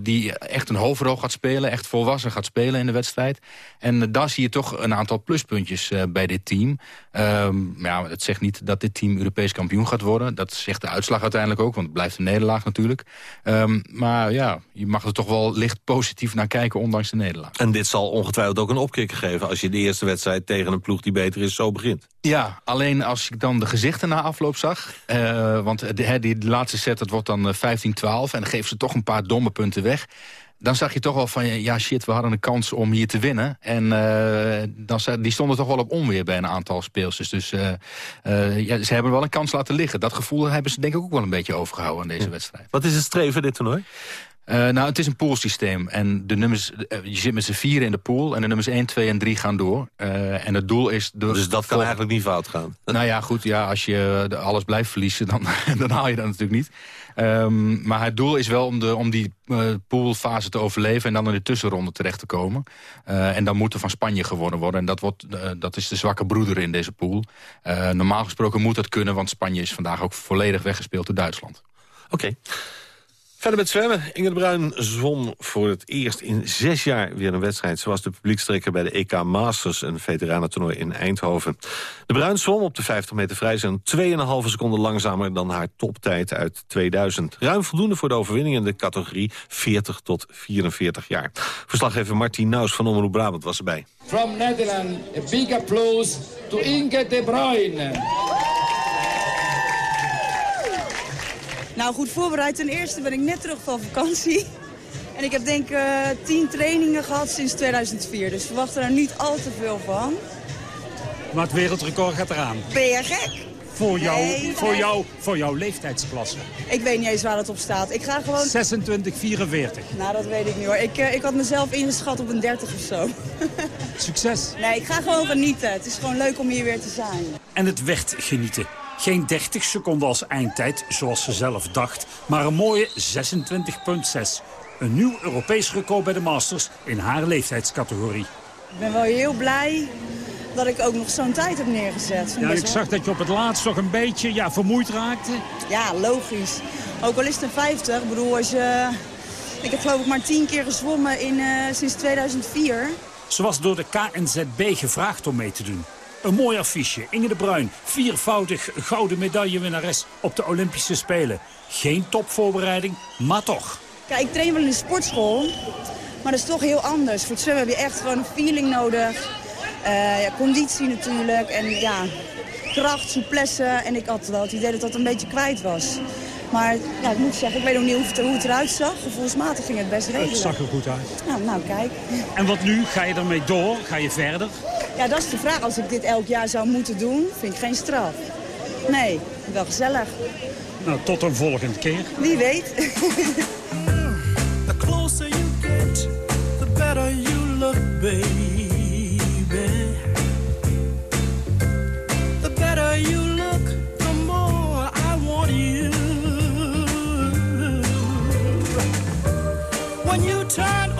die echt een hoofdrol gaat spelen, echt volwassen gaat spelen in de wedstrijd. En daar zie je toch een aantal pluspuntjes bij dit team. Um, ja, het zegt niet dat dit team Europees kampioen gaat worden. Dat zegt de uitslag uiteindelijk ook, want het blijft een nederlaag natuurlijk. Um, maar ja, je mag er toch wel licht positief naar kijken, ondanks de nederlaag. En dit zal ongetwijfeld ook een opkikker geven... als je de eerste wedstrijd tegen een ploeg die beter is zo begint. Ja, alleen als ik dan de gezichten na afloop zag... Uh, want de, die laatste set, dat wordt dan 15-12... en dan geven ze toch een paar domme punten weg dan zag je toch wel van, ja shit, we hadden een kans om hier te winnen. En uh, dan, die stonden toch wel op onweer bij een aantal speelsters. Dus uh, uh, ja, ze hebben wel een kans laten liggen. Dat gevoel hebben ze denk ik ook wel een beetje overgehouden aan deze wedstrijd. Wat is het streven dit toernooi? Uh, nou, het is een poolsysteem. En de nummers, je zit met z'n vieren in de pool. En de nummers 1, 2 en 3 gaan door. Uh, en het doel is... Dus dat kan eigenlijk niet fout gaan? Nou ja, goed. Ja, als je alles blijft verliezen, dan, dan haal je dat natuurlijk niet. Um, maar het doel is wel om, de, om die uh, poolfase te overleven... en dan in de tussenronde terecht te komen. Uh, en dan moet er van Spanje gewonnen worden. En dat, wordt, uh, dat is de zwakke broeder in deze pool. normaal gesproken moet dat kunnen... want Spanje is vandaag ook volledig weggespeeld door Duitsland. Oké. Okay. Verder met zwemmen. Inge de Bruin zwom voor het eerst in zes jaar weer een wedstrijd. Ze was de publiekstrekker bij de EK Masters, een veteranentoernooi in Eindhoven. De Bruin zwom op de 50 meter vrij zijn 2,5 seconden langzamer dan haar toptijd uit 2000. Ruim voldoende voor de overwinning in de categorie 40 tot 44 jaar. Verslaggever Martin Naus van Omroep Brabant was erbij. From Netherlands, a big applause to Inge de Bruin. Nou, goed voorbereid. Ten eerste ben ik net terug van vakantie. En ik heb denk ik uh, tien trainingen gehad sinds 2004. Dus verwacht er niet al te veel van. Maar het wereldrecord gaat eraan. Ben je gek? Voor, jou, nee, voor, jou, voor jouw leeftijdsklasse. Ik weet niet eens waar het op staat. Ik ga gewoon... 26, 44. Nou, dat weet ik niet hoor. Ik, uh, ik had mezelf ingeschat op een 30 of zo. Succes. Nee, ik ga gewoon genieten. Het is gewoon leuk om hier weer te zijn. En het werd genieten. Geen 30 seconden als eindtijd, zoals ze zelf dacht, maar een mooie 26,6. Een nieuw Europees record bij de Masters in haar leeftijdscategorie. Ik ben wel heel blij dat ik ook nog zo'n tijd heb neergezet. Ja, ik zag dat je op het laatst nog een beetje ja, vermoeid raakte. Ja, logisch. Ook al is het een 50. Ik bedoel, als je... Ik heb geloof ik maar 10 keer gezwommen in, uh, sinds 2004. Ze was door de KNZB gevraagd om mee te doen. Een mooi affiche. Inge de Bruin, viervoudig gouden medaillewinnares op de Olympische Spelen. Geen topvoorbereiding, maar toch. Kijk, ik train wel in de sportschool, maar dat is toch heel anders. Voor het zwemmen heb je echt gewoon een feeling nodig. Uh, ja, conditie natuurlijk en ja, kracht, souplesse. En ik had wel het idee dat dat een beetje kwijt was. Maar ja, ik moet zeggen, ik weet nog niet hoe het, hoe het eruit zag. Gevoelsmatig ging het best redelijk. Het zag er goed uit. Nou, nou, kijk. En wat nu? Ga je ermee door? Ga je verder? Ja, dat is de vraag. Als ik dit elk jaar zou moeten doen, vind ik geen straf. Nee, wel gezellig. Nou, tot een volgende keer. Wie weet. the closer you get, the better you look, baby. The better you look, the more I want you. When you turn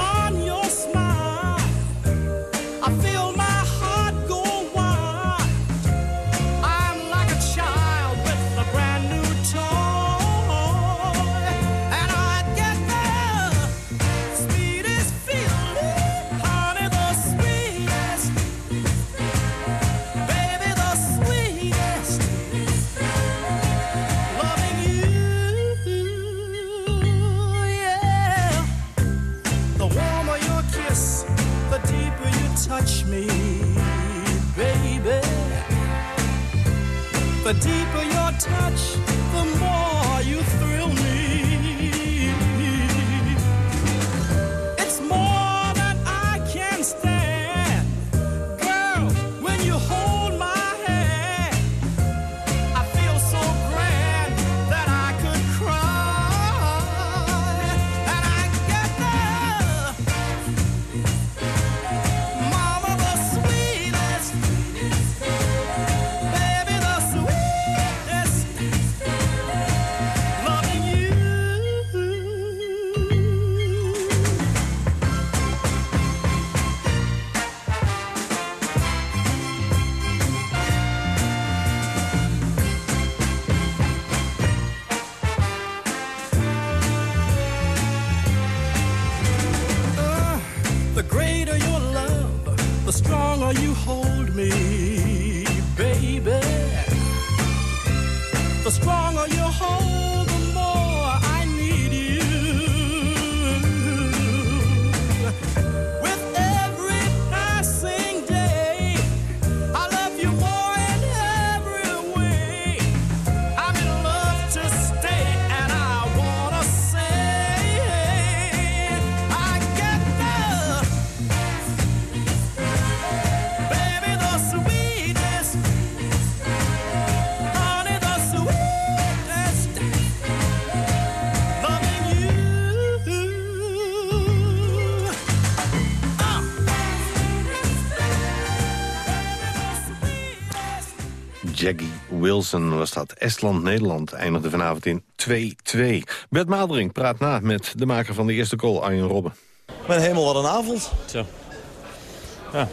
Wilson was dat. Estland-Nederland eindigde vanavond in 2-2. Bert Maldering praat na met de maker van de eerste goal, Arjen Robben. Mijn hemel, wat een avond. Zo. Ja.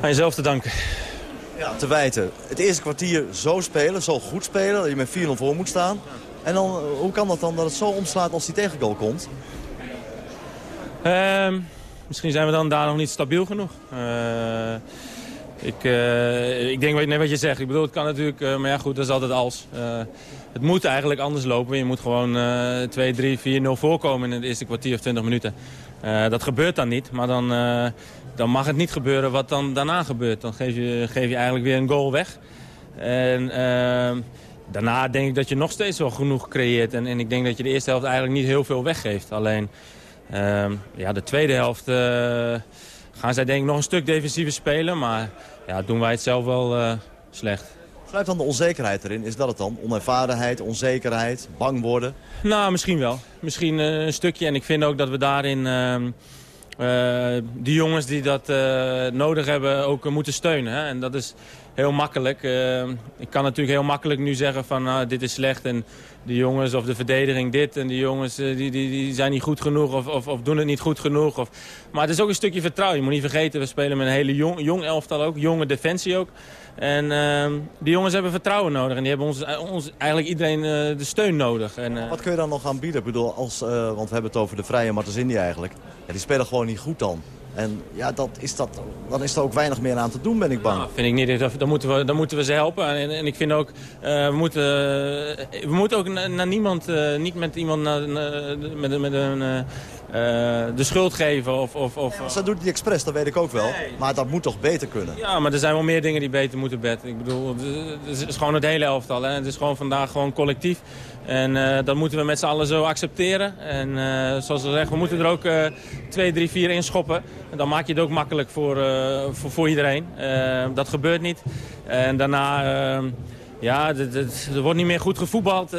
Aan jezelf te danken. Ja, te wijten. Het eerste kwartier zo spelen, zo goed spelen, dat je met 4-0 voor moet staan. En dan, eh, hoe kan dat dan dat het zo omslaat als die tegengoal komt? Ehm, misschien zijn we dan daar nog niet stabiel genoeg. Eh, ik, eh, ik denk net wat je zegt. Ik bedoel, het kan natuurlijk, eh, maar ja goed, dat is altijd als. Eh, het moet eigenlijk anders lopen. Je moet gewoon eh 2, 3, 4-0 voorkomen in het eerste kwartier of 20 minuten. Dat gebeurt dan niet, maar dan, dan mag het niet gebeuren wat dan daarna gebeurt. Dan geef je, geef je eigenlijk weer een goal weg. En ehm, daarna denk ik dat je nog steeds wel genoeg creëert. En, en ik denk dat je de eerste helft eigenlijk niet heel veel weggeeft. Alleen ehm, ja, de tweede helft gaan zij denk ik nog een stuk defensiever spelen. Maar ja, doen wij het zelf wel eh, slecht. Sluit dan de onzekerheid erin? Is dat het dan? Onervarenheid, onzekerheid, bang worden? Nou, misschien wel. Misschien eh, een stukje. En ik vind ook dat we daarin ehm, eh, die jongens die dat nodig hebben ook moeten steunen. Hè? En dat is heel makkelijk. Eh, ik kan natuurlijk heel makkelijk nu zeggen van nou, dit is slecht en die jongens of de verdediging dit en die jongens eh, die, die, die zijn niet goed genoeg of, of, of doen het niet goed genoeg. Of... Maar het is ook een stukje vertrouwen. Je moet niet vergeten, we spelen met een hele jong, jong elftal ook, jonge defensie ook. En ehm, die jongens hebben vertrouwen nodig en die hebben ons, eh, ons eigenlijk iedereen eh, de steun nodig. En, eh, Wat kun je dan nog aan bieden? Ik bedoel, als, eh, want we hebben het over de vrije Martens eigenlijk. Ja, die spelen gewoon niet goed dan. En ja, dat is dat, dan is er ook weinig meer aan te doen, ben ik bang. Nou, vind ik niet. Dan moeten we, dan moeten we ze helpen. En, en ik vind ook, eh, we, moeten, eh, we moeten ook na- naar niemand, eh, niet met iemand na- na- met, met een, de schuld geven. Of, of, of, Ze doet die expres, dat weet ik ook wel. Maar dat moet toch beter kunnen? ja, maar er zijn wel meer dingen die beter moeten bed. Ik bedoel, het is gewoon het hele elftal. Hè. Het is gewoon vandaag gewoon collectief. En eh, dat moeten we met z'n allen zo accepteren. En eh, zoals we zeggen, we moeten er ook eh 2, 3, 4 in schoppen. En dan maak je het ook makkelijk voor, voor, voor iedereen. Dat gebeurt niet. En daarna, eh, ja, er wordt niet meer goed gevoetbald.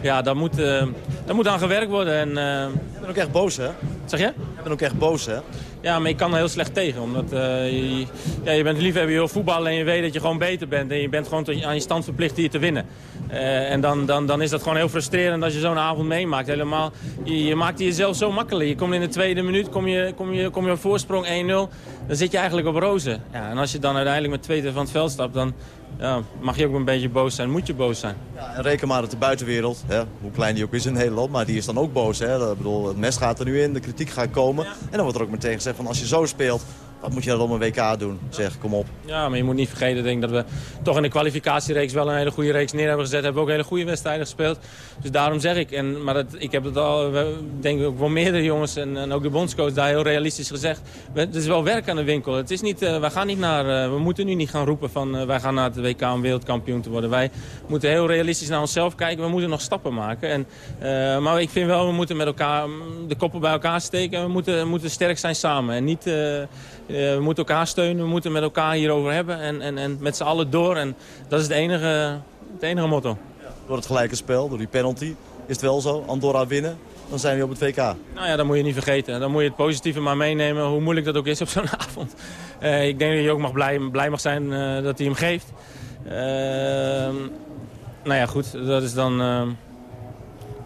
Eh, ja, daar moet, eh, daar moet aan gewerkt worden. En, eh, Ik ben ook echt boos, hè? Zeg je? Ik ben ook echt boos, hè? Ja, maar ik kan er heel slecht tegen. Omdat eh, je, ja, je bent liefhebber, je wil voetballen en je weet dat je gewoon beter bent. En je bent gewoon aan je stand verplicht hier te winnen. Eh, en dan, dan, dan is dat gewoon heel frustrerend als je zo'n avond meemaakt. Helemaal, je, je maakt jezelf zo makkelijk. Je komt in de tweede minuut, kom je, kom je, kom je op voorsprong 1-0. Dan zit je eigenlijk op rozen. Ja, en als je dan uiteindelijk met tweede van het veld stapt, dan ja, mag je ook een beetje boos zijn. Moet je boos zijn. Ja, en reken maar dat de buitenwereld, hè, hoe klein die ook is in Nederland, maar die is dan ook boos. Hè? Ik bedoel, het mes gaat er nu in, de kritiek gaat komen. En dan wordt er ook meteen gezegd van als je zo speelt, Wat moet je dan op een WK doen? Zeg, kom op. Ja, maar je moet niet vergeten denk, dat we toch in de kwalificatiereeks wel een hele goede reeks neer hebben gezet. Hebben ook hele goede wedstrijden gespeeld. Dus daarom zeg ik, en, maar dat, ik heb het al, denk ik ook wel meerdere jongens en, en, ook de bondscoach daar heel realistisch gezegd. Het is wel werk aan de winkel. Het is niet, uh, gaan niet naar, uh, we moeten nu niet gaan roepen van uh, wij gaan naar het WK om wereldkampioen te worden. Wij moeten heel realistisch naar onszelf kijken. We moeten nog stappen maken. En, maar ik vind wel, we moeten met elkaar de koppen bij elkaar steken. We moeten, moeten sterk zijn samen. En niet eh, we moeten elkaar steunen, we moeten met elkaar hierover hebben. En, en, en met z'n allen door. En dat is het enige, het enige motto. Door het gelijke spel, door die penalty, is het wel zo. Andorra winnen, dan zijn we op het WK. Nou ja, dat moet je niet vergeten. Dan moet je het positieve maar meenemen, hoe moeilijk dat ook is op zo'n avond. Uh, ik denk dat je ook mag blij, blij mag zijn uh, dat hij hem geeft. Uh, nou ja, goed, dat is dan nou,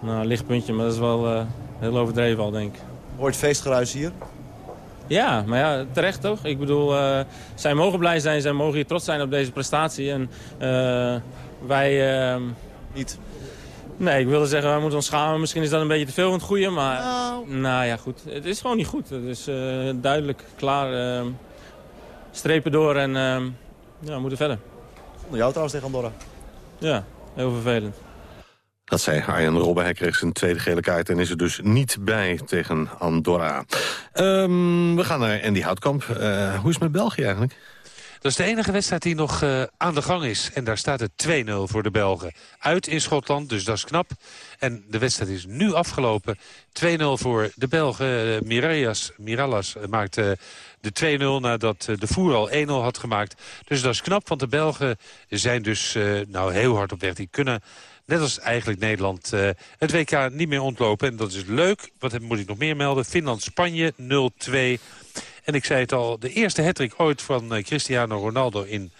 een lichtpuntje, maar dat is wel heel overdreven al, denk ik. Hoort feestgeruis hier? Ja, maar ja, terecht toch? Ik bedoel, uh, zij mogen blij zijn, zij mogen hier trots zijn op deze prestatie. En uh, wij... Uh, Niet? Nee, ik wilde zeggen, wij moeten ons schamen. Misschien is dat een beetje te veel van het goede, maar... Nou, nou ja, goed. Het is gewoon niet goed. Het is duidelijk, klaar. Ehm, strepen door en ehm, ja, we moeten verder. Zonder jou trouwens tegen Andorra. Ja, heel vervelend. Dat zei Arjen Robben. Hij kreeg zijn tweede gele kaart en is er dus niet bij tegen Andorra. Um, we gaan naar Andy Houtkamp. Uh, hoe is het met België eigenlijk? Dat is de enige wedstrijd die nog uh, aan de gang is. En daar staat het 2-0 voor de Belgen. Uit in Schotland, dus dat is knap. En de wedstrijd is nu afgelopen. 2-0 voor de Belgen. Uh, Mirallas, Mirallas maakte de 2-0 nadat de Voer al 1-0 had gemaakt. Dus dat is knap, want de Belgen zijn dus nou heel hard op weg. Die kunnen net als eigenlijk Nederland, uh, het WK niet meer ontlopen. En dat is leuk. Wat moet ik nog meer melden? Finland-Spanje 0-2. En ik zei het al, de eerste hattrick ooit van uh, Cristiano Ronaldo in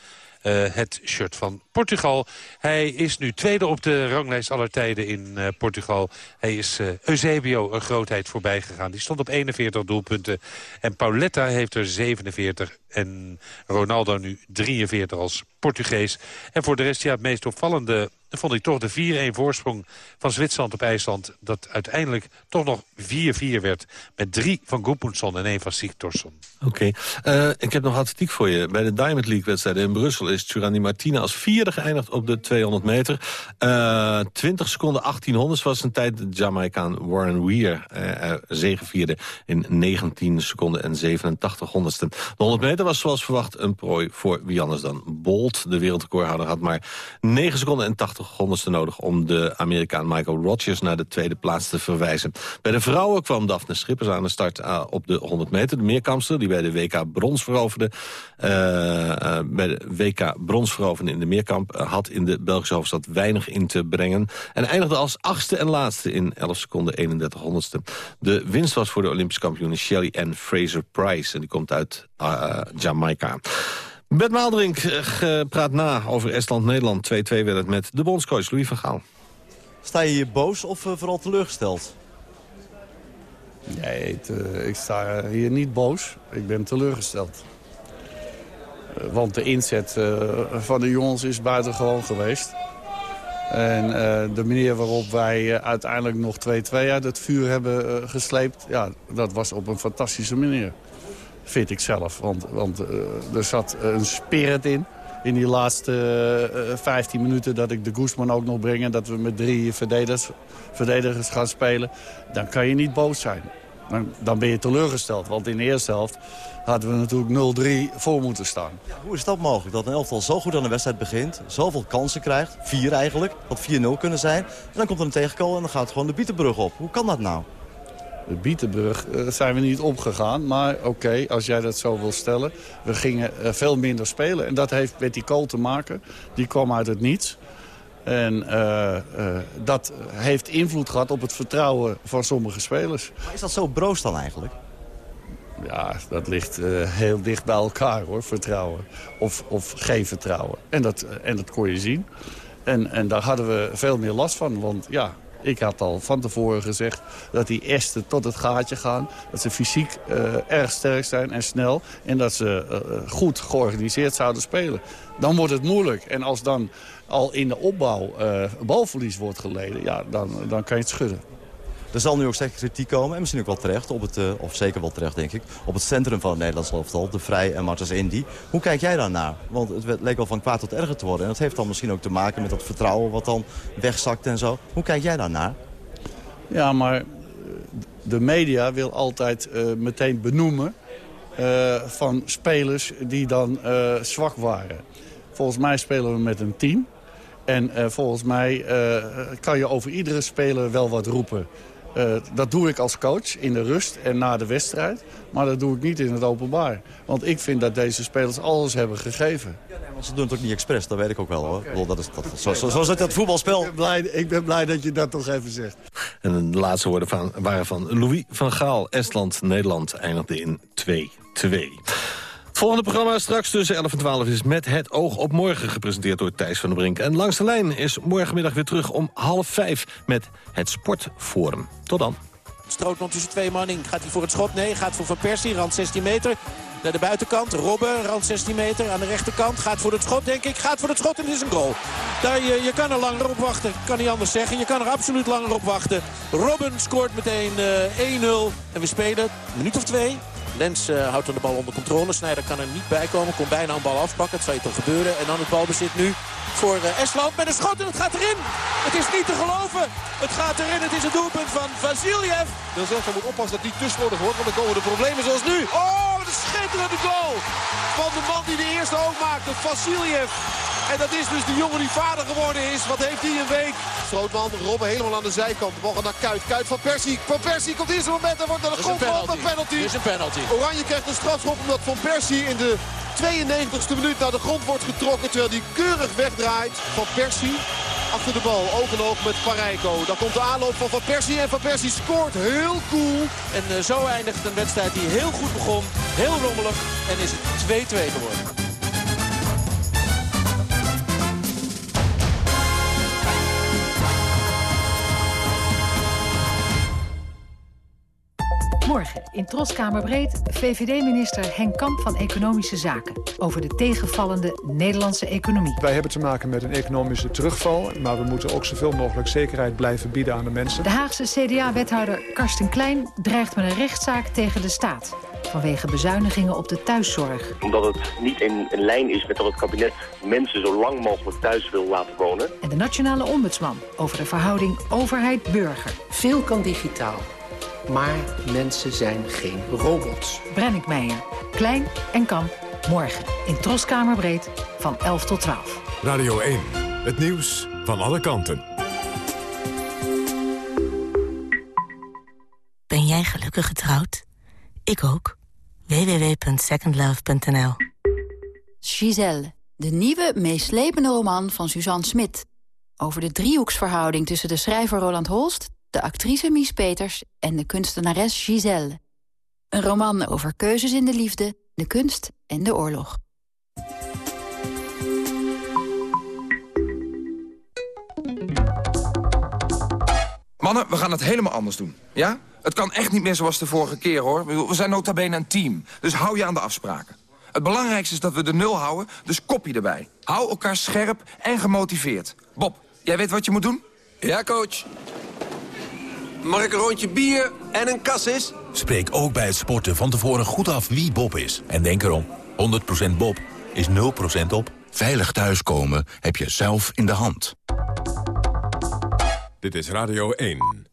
uh, het shirt van Portugal. Hij is nu tweede op de ranglijst aller tijden in uh, Portugal. Hij is uh, Eusebio een grootheid voorbij gegaan. Die stond op 41 doelpunten. En Pauletta heeft er 47. En Ronaldo nu 43 als Portugees. En voor de rest, ja, het meest opvallende vond ik toch de 4-1 voorsprong van Zwitserland op IJsland... dat uiteindelijk toch nog 4-4 werd. Met drie van Goedmoedson en één van Sigtorsson. Oké. Uh, ik heb nog atletiek voor je. Bij de Diamond League-wedstrijden in Brussel is Turani Martina als vierde geëindigd op de 200 meter. Uh, 20 seconden 1800 was een tijd Jamaicaan Warren Weir uh, zegevierde in 19 seconden en 87 honderdste. De 100 meter was zoals verwacht een prooi voor wie anders dan Bolt. De wereldrecordhouder had maar 9 seconden en 80 honderdste nodig om de Amerikaan Michael Rogers naar de tweede plaats te verwijzen. Bij de vrouwen kwam Daphne Schippers aan de start uh, op de 100 meter. De meerkampster die bij de WK brons veroverde. Bij de WK brons veroverde in de meerkamp had in de Belgische hoofdstad weinig in te brengen. En eindigde als achtste en laatste in 11 seconden 31 honderdste. De winst was voor de Olympische kampioen Shelly Ann Fraser-Price. En die komt uit Jamaica. Bert Maalderink praat na over Estland-Nederland. 2-2 werd het met de bondscoach Louis van Gaal. Sta je hier boos of vooral teleurgesteld? Nee, ik sta hier niet boos. Ik ben teleurgesteld. Want de inzet uh, van de jongens is buitengewoon geweest. En de manier waarop wij uiteindelijk nog 2-2 uit het vuur hebben gesleept... Ja, dat was op een fantastische manier vind ik zelf. Want, want er zat een spirit in. In die laatste uh, eh, 15 minuten dat ik de Guzman ook nog breng... en dat we met drie verdedigers, verdedigers gaan spelen. Dan kan je niet boos zijn. Dan, dan ben je teleurgesteld. Want in de eerste helft hadden we natuurlijk 0-3 voor moeten staan. Ja, hoe is dat mogelijk? Dat een elftal zo goed aan de wedstrijd begint. Zoveel kansen krijgt. Vier eigenlijk. Dat 4-0 kunnen zijn. En dan komt er een tegenkool en dan gaat gewoon de Bietenbrug op. Hoe kan dat nou? De Bietenburg uh, zijn we niet opgegaan. Maar oké, als jij dat zo wil stellen. We gingen uh, veel minder spelen. En dat heeft met die kool te maken. Die kwam uit het niets. En uh, dat heeft invloed gehad op het vertrouwen van sommige spelers. Maar is dat zo broos dan eigenlijk? Ja, dat ligt heel dicht bij elkaar hoor, vertrouwen. Of, of geen vertrouwen. En dat, en dat kon je zien. En, en daar hadden we veel meer last van. Want ja, ik had al van tevoren gezegd dat die Esten tot het gaatje gaan. Dat ze fysiek uh, erg sterk zijn en snel. En dat ze uh, goed georganiseerd zouden spelen. Dan wordt het moeilijk. En als dan al in de opbouw uh, balverlies wordt geleden, ja, dan, dan kan je het schudden. Er zal nu ook zeker kritiek komen, en misschien ook wel terecht, op het, of zeker wel terecht denk ik, op het centrum van het Nederlands elftal, de Vrij en Martens Indy. Hoe kijk jij daarnaar? Want het leek wel van kwaad tot erger te worden. En dat heeft dan misschien ook te maken met dat vertrouwen wat dan wegzakt en zo. Hoe kijk jij daarnaar? Ja, maar de media wil altijd meteen benoemen van spelers die dan zwak waren. Volgens mij spelen we met een team. En uh, volgens mij uh, kan je over iedere speler wel wat roepen. Uh, dat doe ik als coach in de rust en na de wedstrijd. Maar dat doe ik niet in het openbaar. Want ik vind dat deze spelers alles hebben gegeven. Ja, nee, want ze doen het ook niet expres, dat weet ik ook wel hoor. Okay. Dat is, dat, zo, zo, zo zit het voetbalspel. Ik ben, blij, ik ben blij dat je dat toch even zegt. En de laatste woorden van, waren van Louis van Gaal. Estland, Nederland eindigde in 2-2. Volgende programma straks tussen 11 en 12 is met het oog op morgen gepresenteerd door Thijs van der Brink. En langs de lijn is morgenmiddag weer terug om half vijf met het Sportforum. Tot dan. Strootman tussen twee man in. Gaat hij voor het schot? Nee, gaat voor Van Persie. Rand 16 meter. Naar de buitenkant. Robben, rand 16 meter. Aan de rechterkant. Gaat voor het schot, denk ik. Gaat voor het schot en het is een goal. Daar, je, kan er langer op wachten. Kan niet anders zeggen. Je kan er absoluut langer op wachten. Robben scoort meteen uh, 1-0. En we spelen een minuut of twee. Lens uh, houdt dan de bal onder controle. Snijder kan er niet bij komen. Kon bijna een bal afpakken. Het zou je toch gebeuren. En dan het balbezit nu voor uh, Estland met een schot. En het gaat erin. Het is niet te geloven. Het gaat erin. Het is het doelpunt van Vasiljev. Zegt hij moet oppassen dat te slordig wordt. Want dan komen de problemen zoals nu. Oh, wat een schitterende goal. Van de man die de eerste ook maakte. Vasiljev. En dat is dus de jongen die vader geworden is. Wat heeft hij een week? Strootman, Robben helemaal aan de zijkant. We mogen naar Kuit. Kuit van Persie. Van Persie komt in zijn moment. en wordt naar de grond een penalty. is een penalty. Oranje krijgt een strafschop omdat Van Persie in de 92e minuut naar de grond wordt getrokken. Terwijl hij keurig wegdraait. Van Persie achter de bal. Oog in oog met Parijko. Daar komt de aanloop van Van Persie. En Van Persie scoort heel cool. En uh, zo eindigt een wedstrijd die heel goed begon. Heel rommelig. En is het 2-2 geworden. Morgen in Troskamerbreed VVD-minister Henk Kamp van Economische Zaken... over de tegenvallende Nederlandse economie. Wij hebben te maken met een economische terugval... maar we moeten ook zoveel mogelijk zekerheid blijven bieden aan de mensen. De Haagse CDA-wethouder Karsten Klein dreigt met een rechtszaak tegen de staat vanwege bezuinigingen op de thuiszorg. Omdat het niet in, in lijn is met dat het kabinet mensen zo lang mogelijk thuis wil laten wonen. En de nationale ombudsman over de verhouding overheid-burger. Veel kan digitaal. Maar mensen zijn geen robots. Brennick Meijer, Klein en Kamp. Morgen in Troskamerbreed van 11 tot 12. Radio 1, het nieuws van alle kanten. Ben jij gelukkig getrouwd? Ik ook. www.secondlove.nl Giselle, de nieuwe, meeslepende roman van Suzanne Smit. Over de driehoeksverhouding tussen de schrijver Roland Holst de actrice Mies Peters en de kunstenares Giselle. Een roman over keuzes in de liefde, de kunst en de oorlog. Mannen, we gaan het helemaal anders doen. Ja? Het kan echt niet meer zoals de vorige keer, hoor. We zijn nota bene een team, dus hou je aan de afspraken. Het belangrijkste is dat we de nul houden, dus kopje erbij. Hou elkaar scherp en gemotiveerd. Bob, jij weet wat je moet doen? Ja, coach. Mag ik een rondje bier en een kassis? Spreek ook bij het sporten van tevoren goed af wie Bob is. En denk erom, 100% Bob is 0% op. Veilig thuiskomen heb je zelf in de hand. Dit is Radio 1.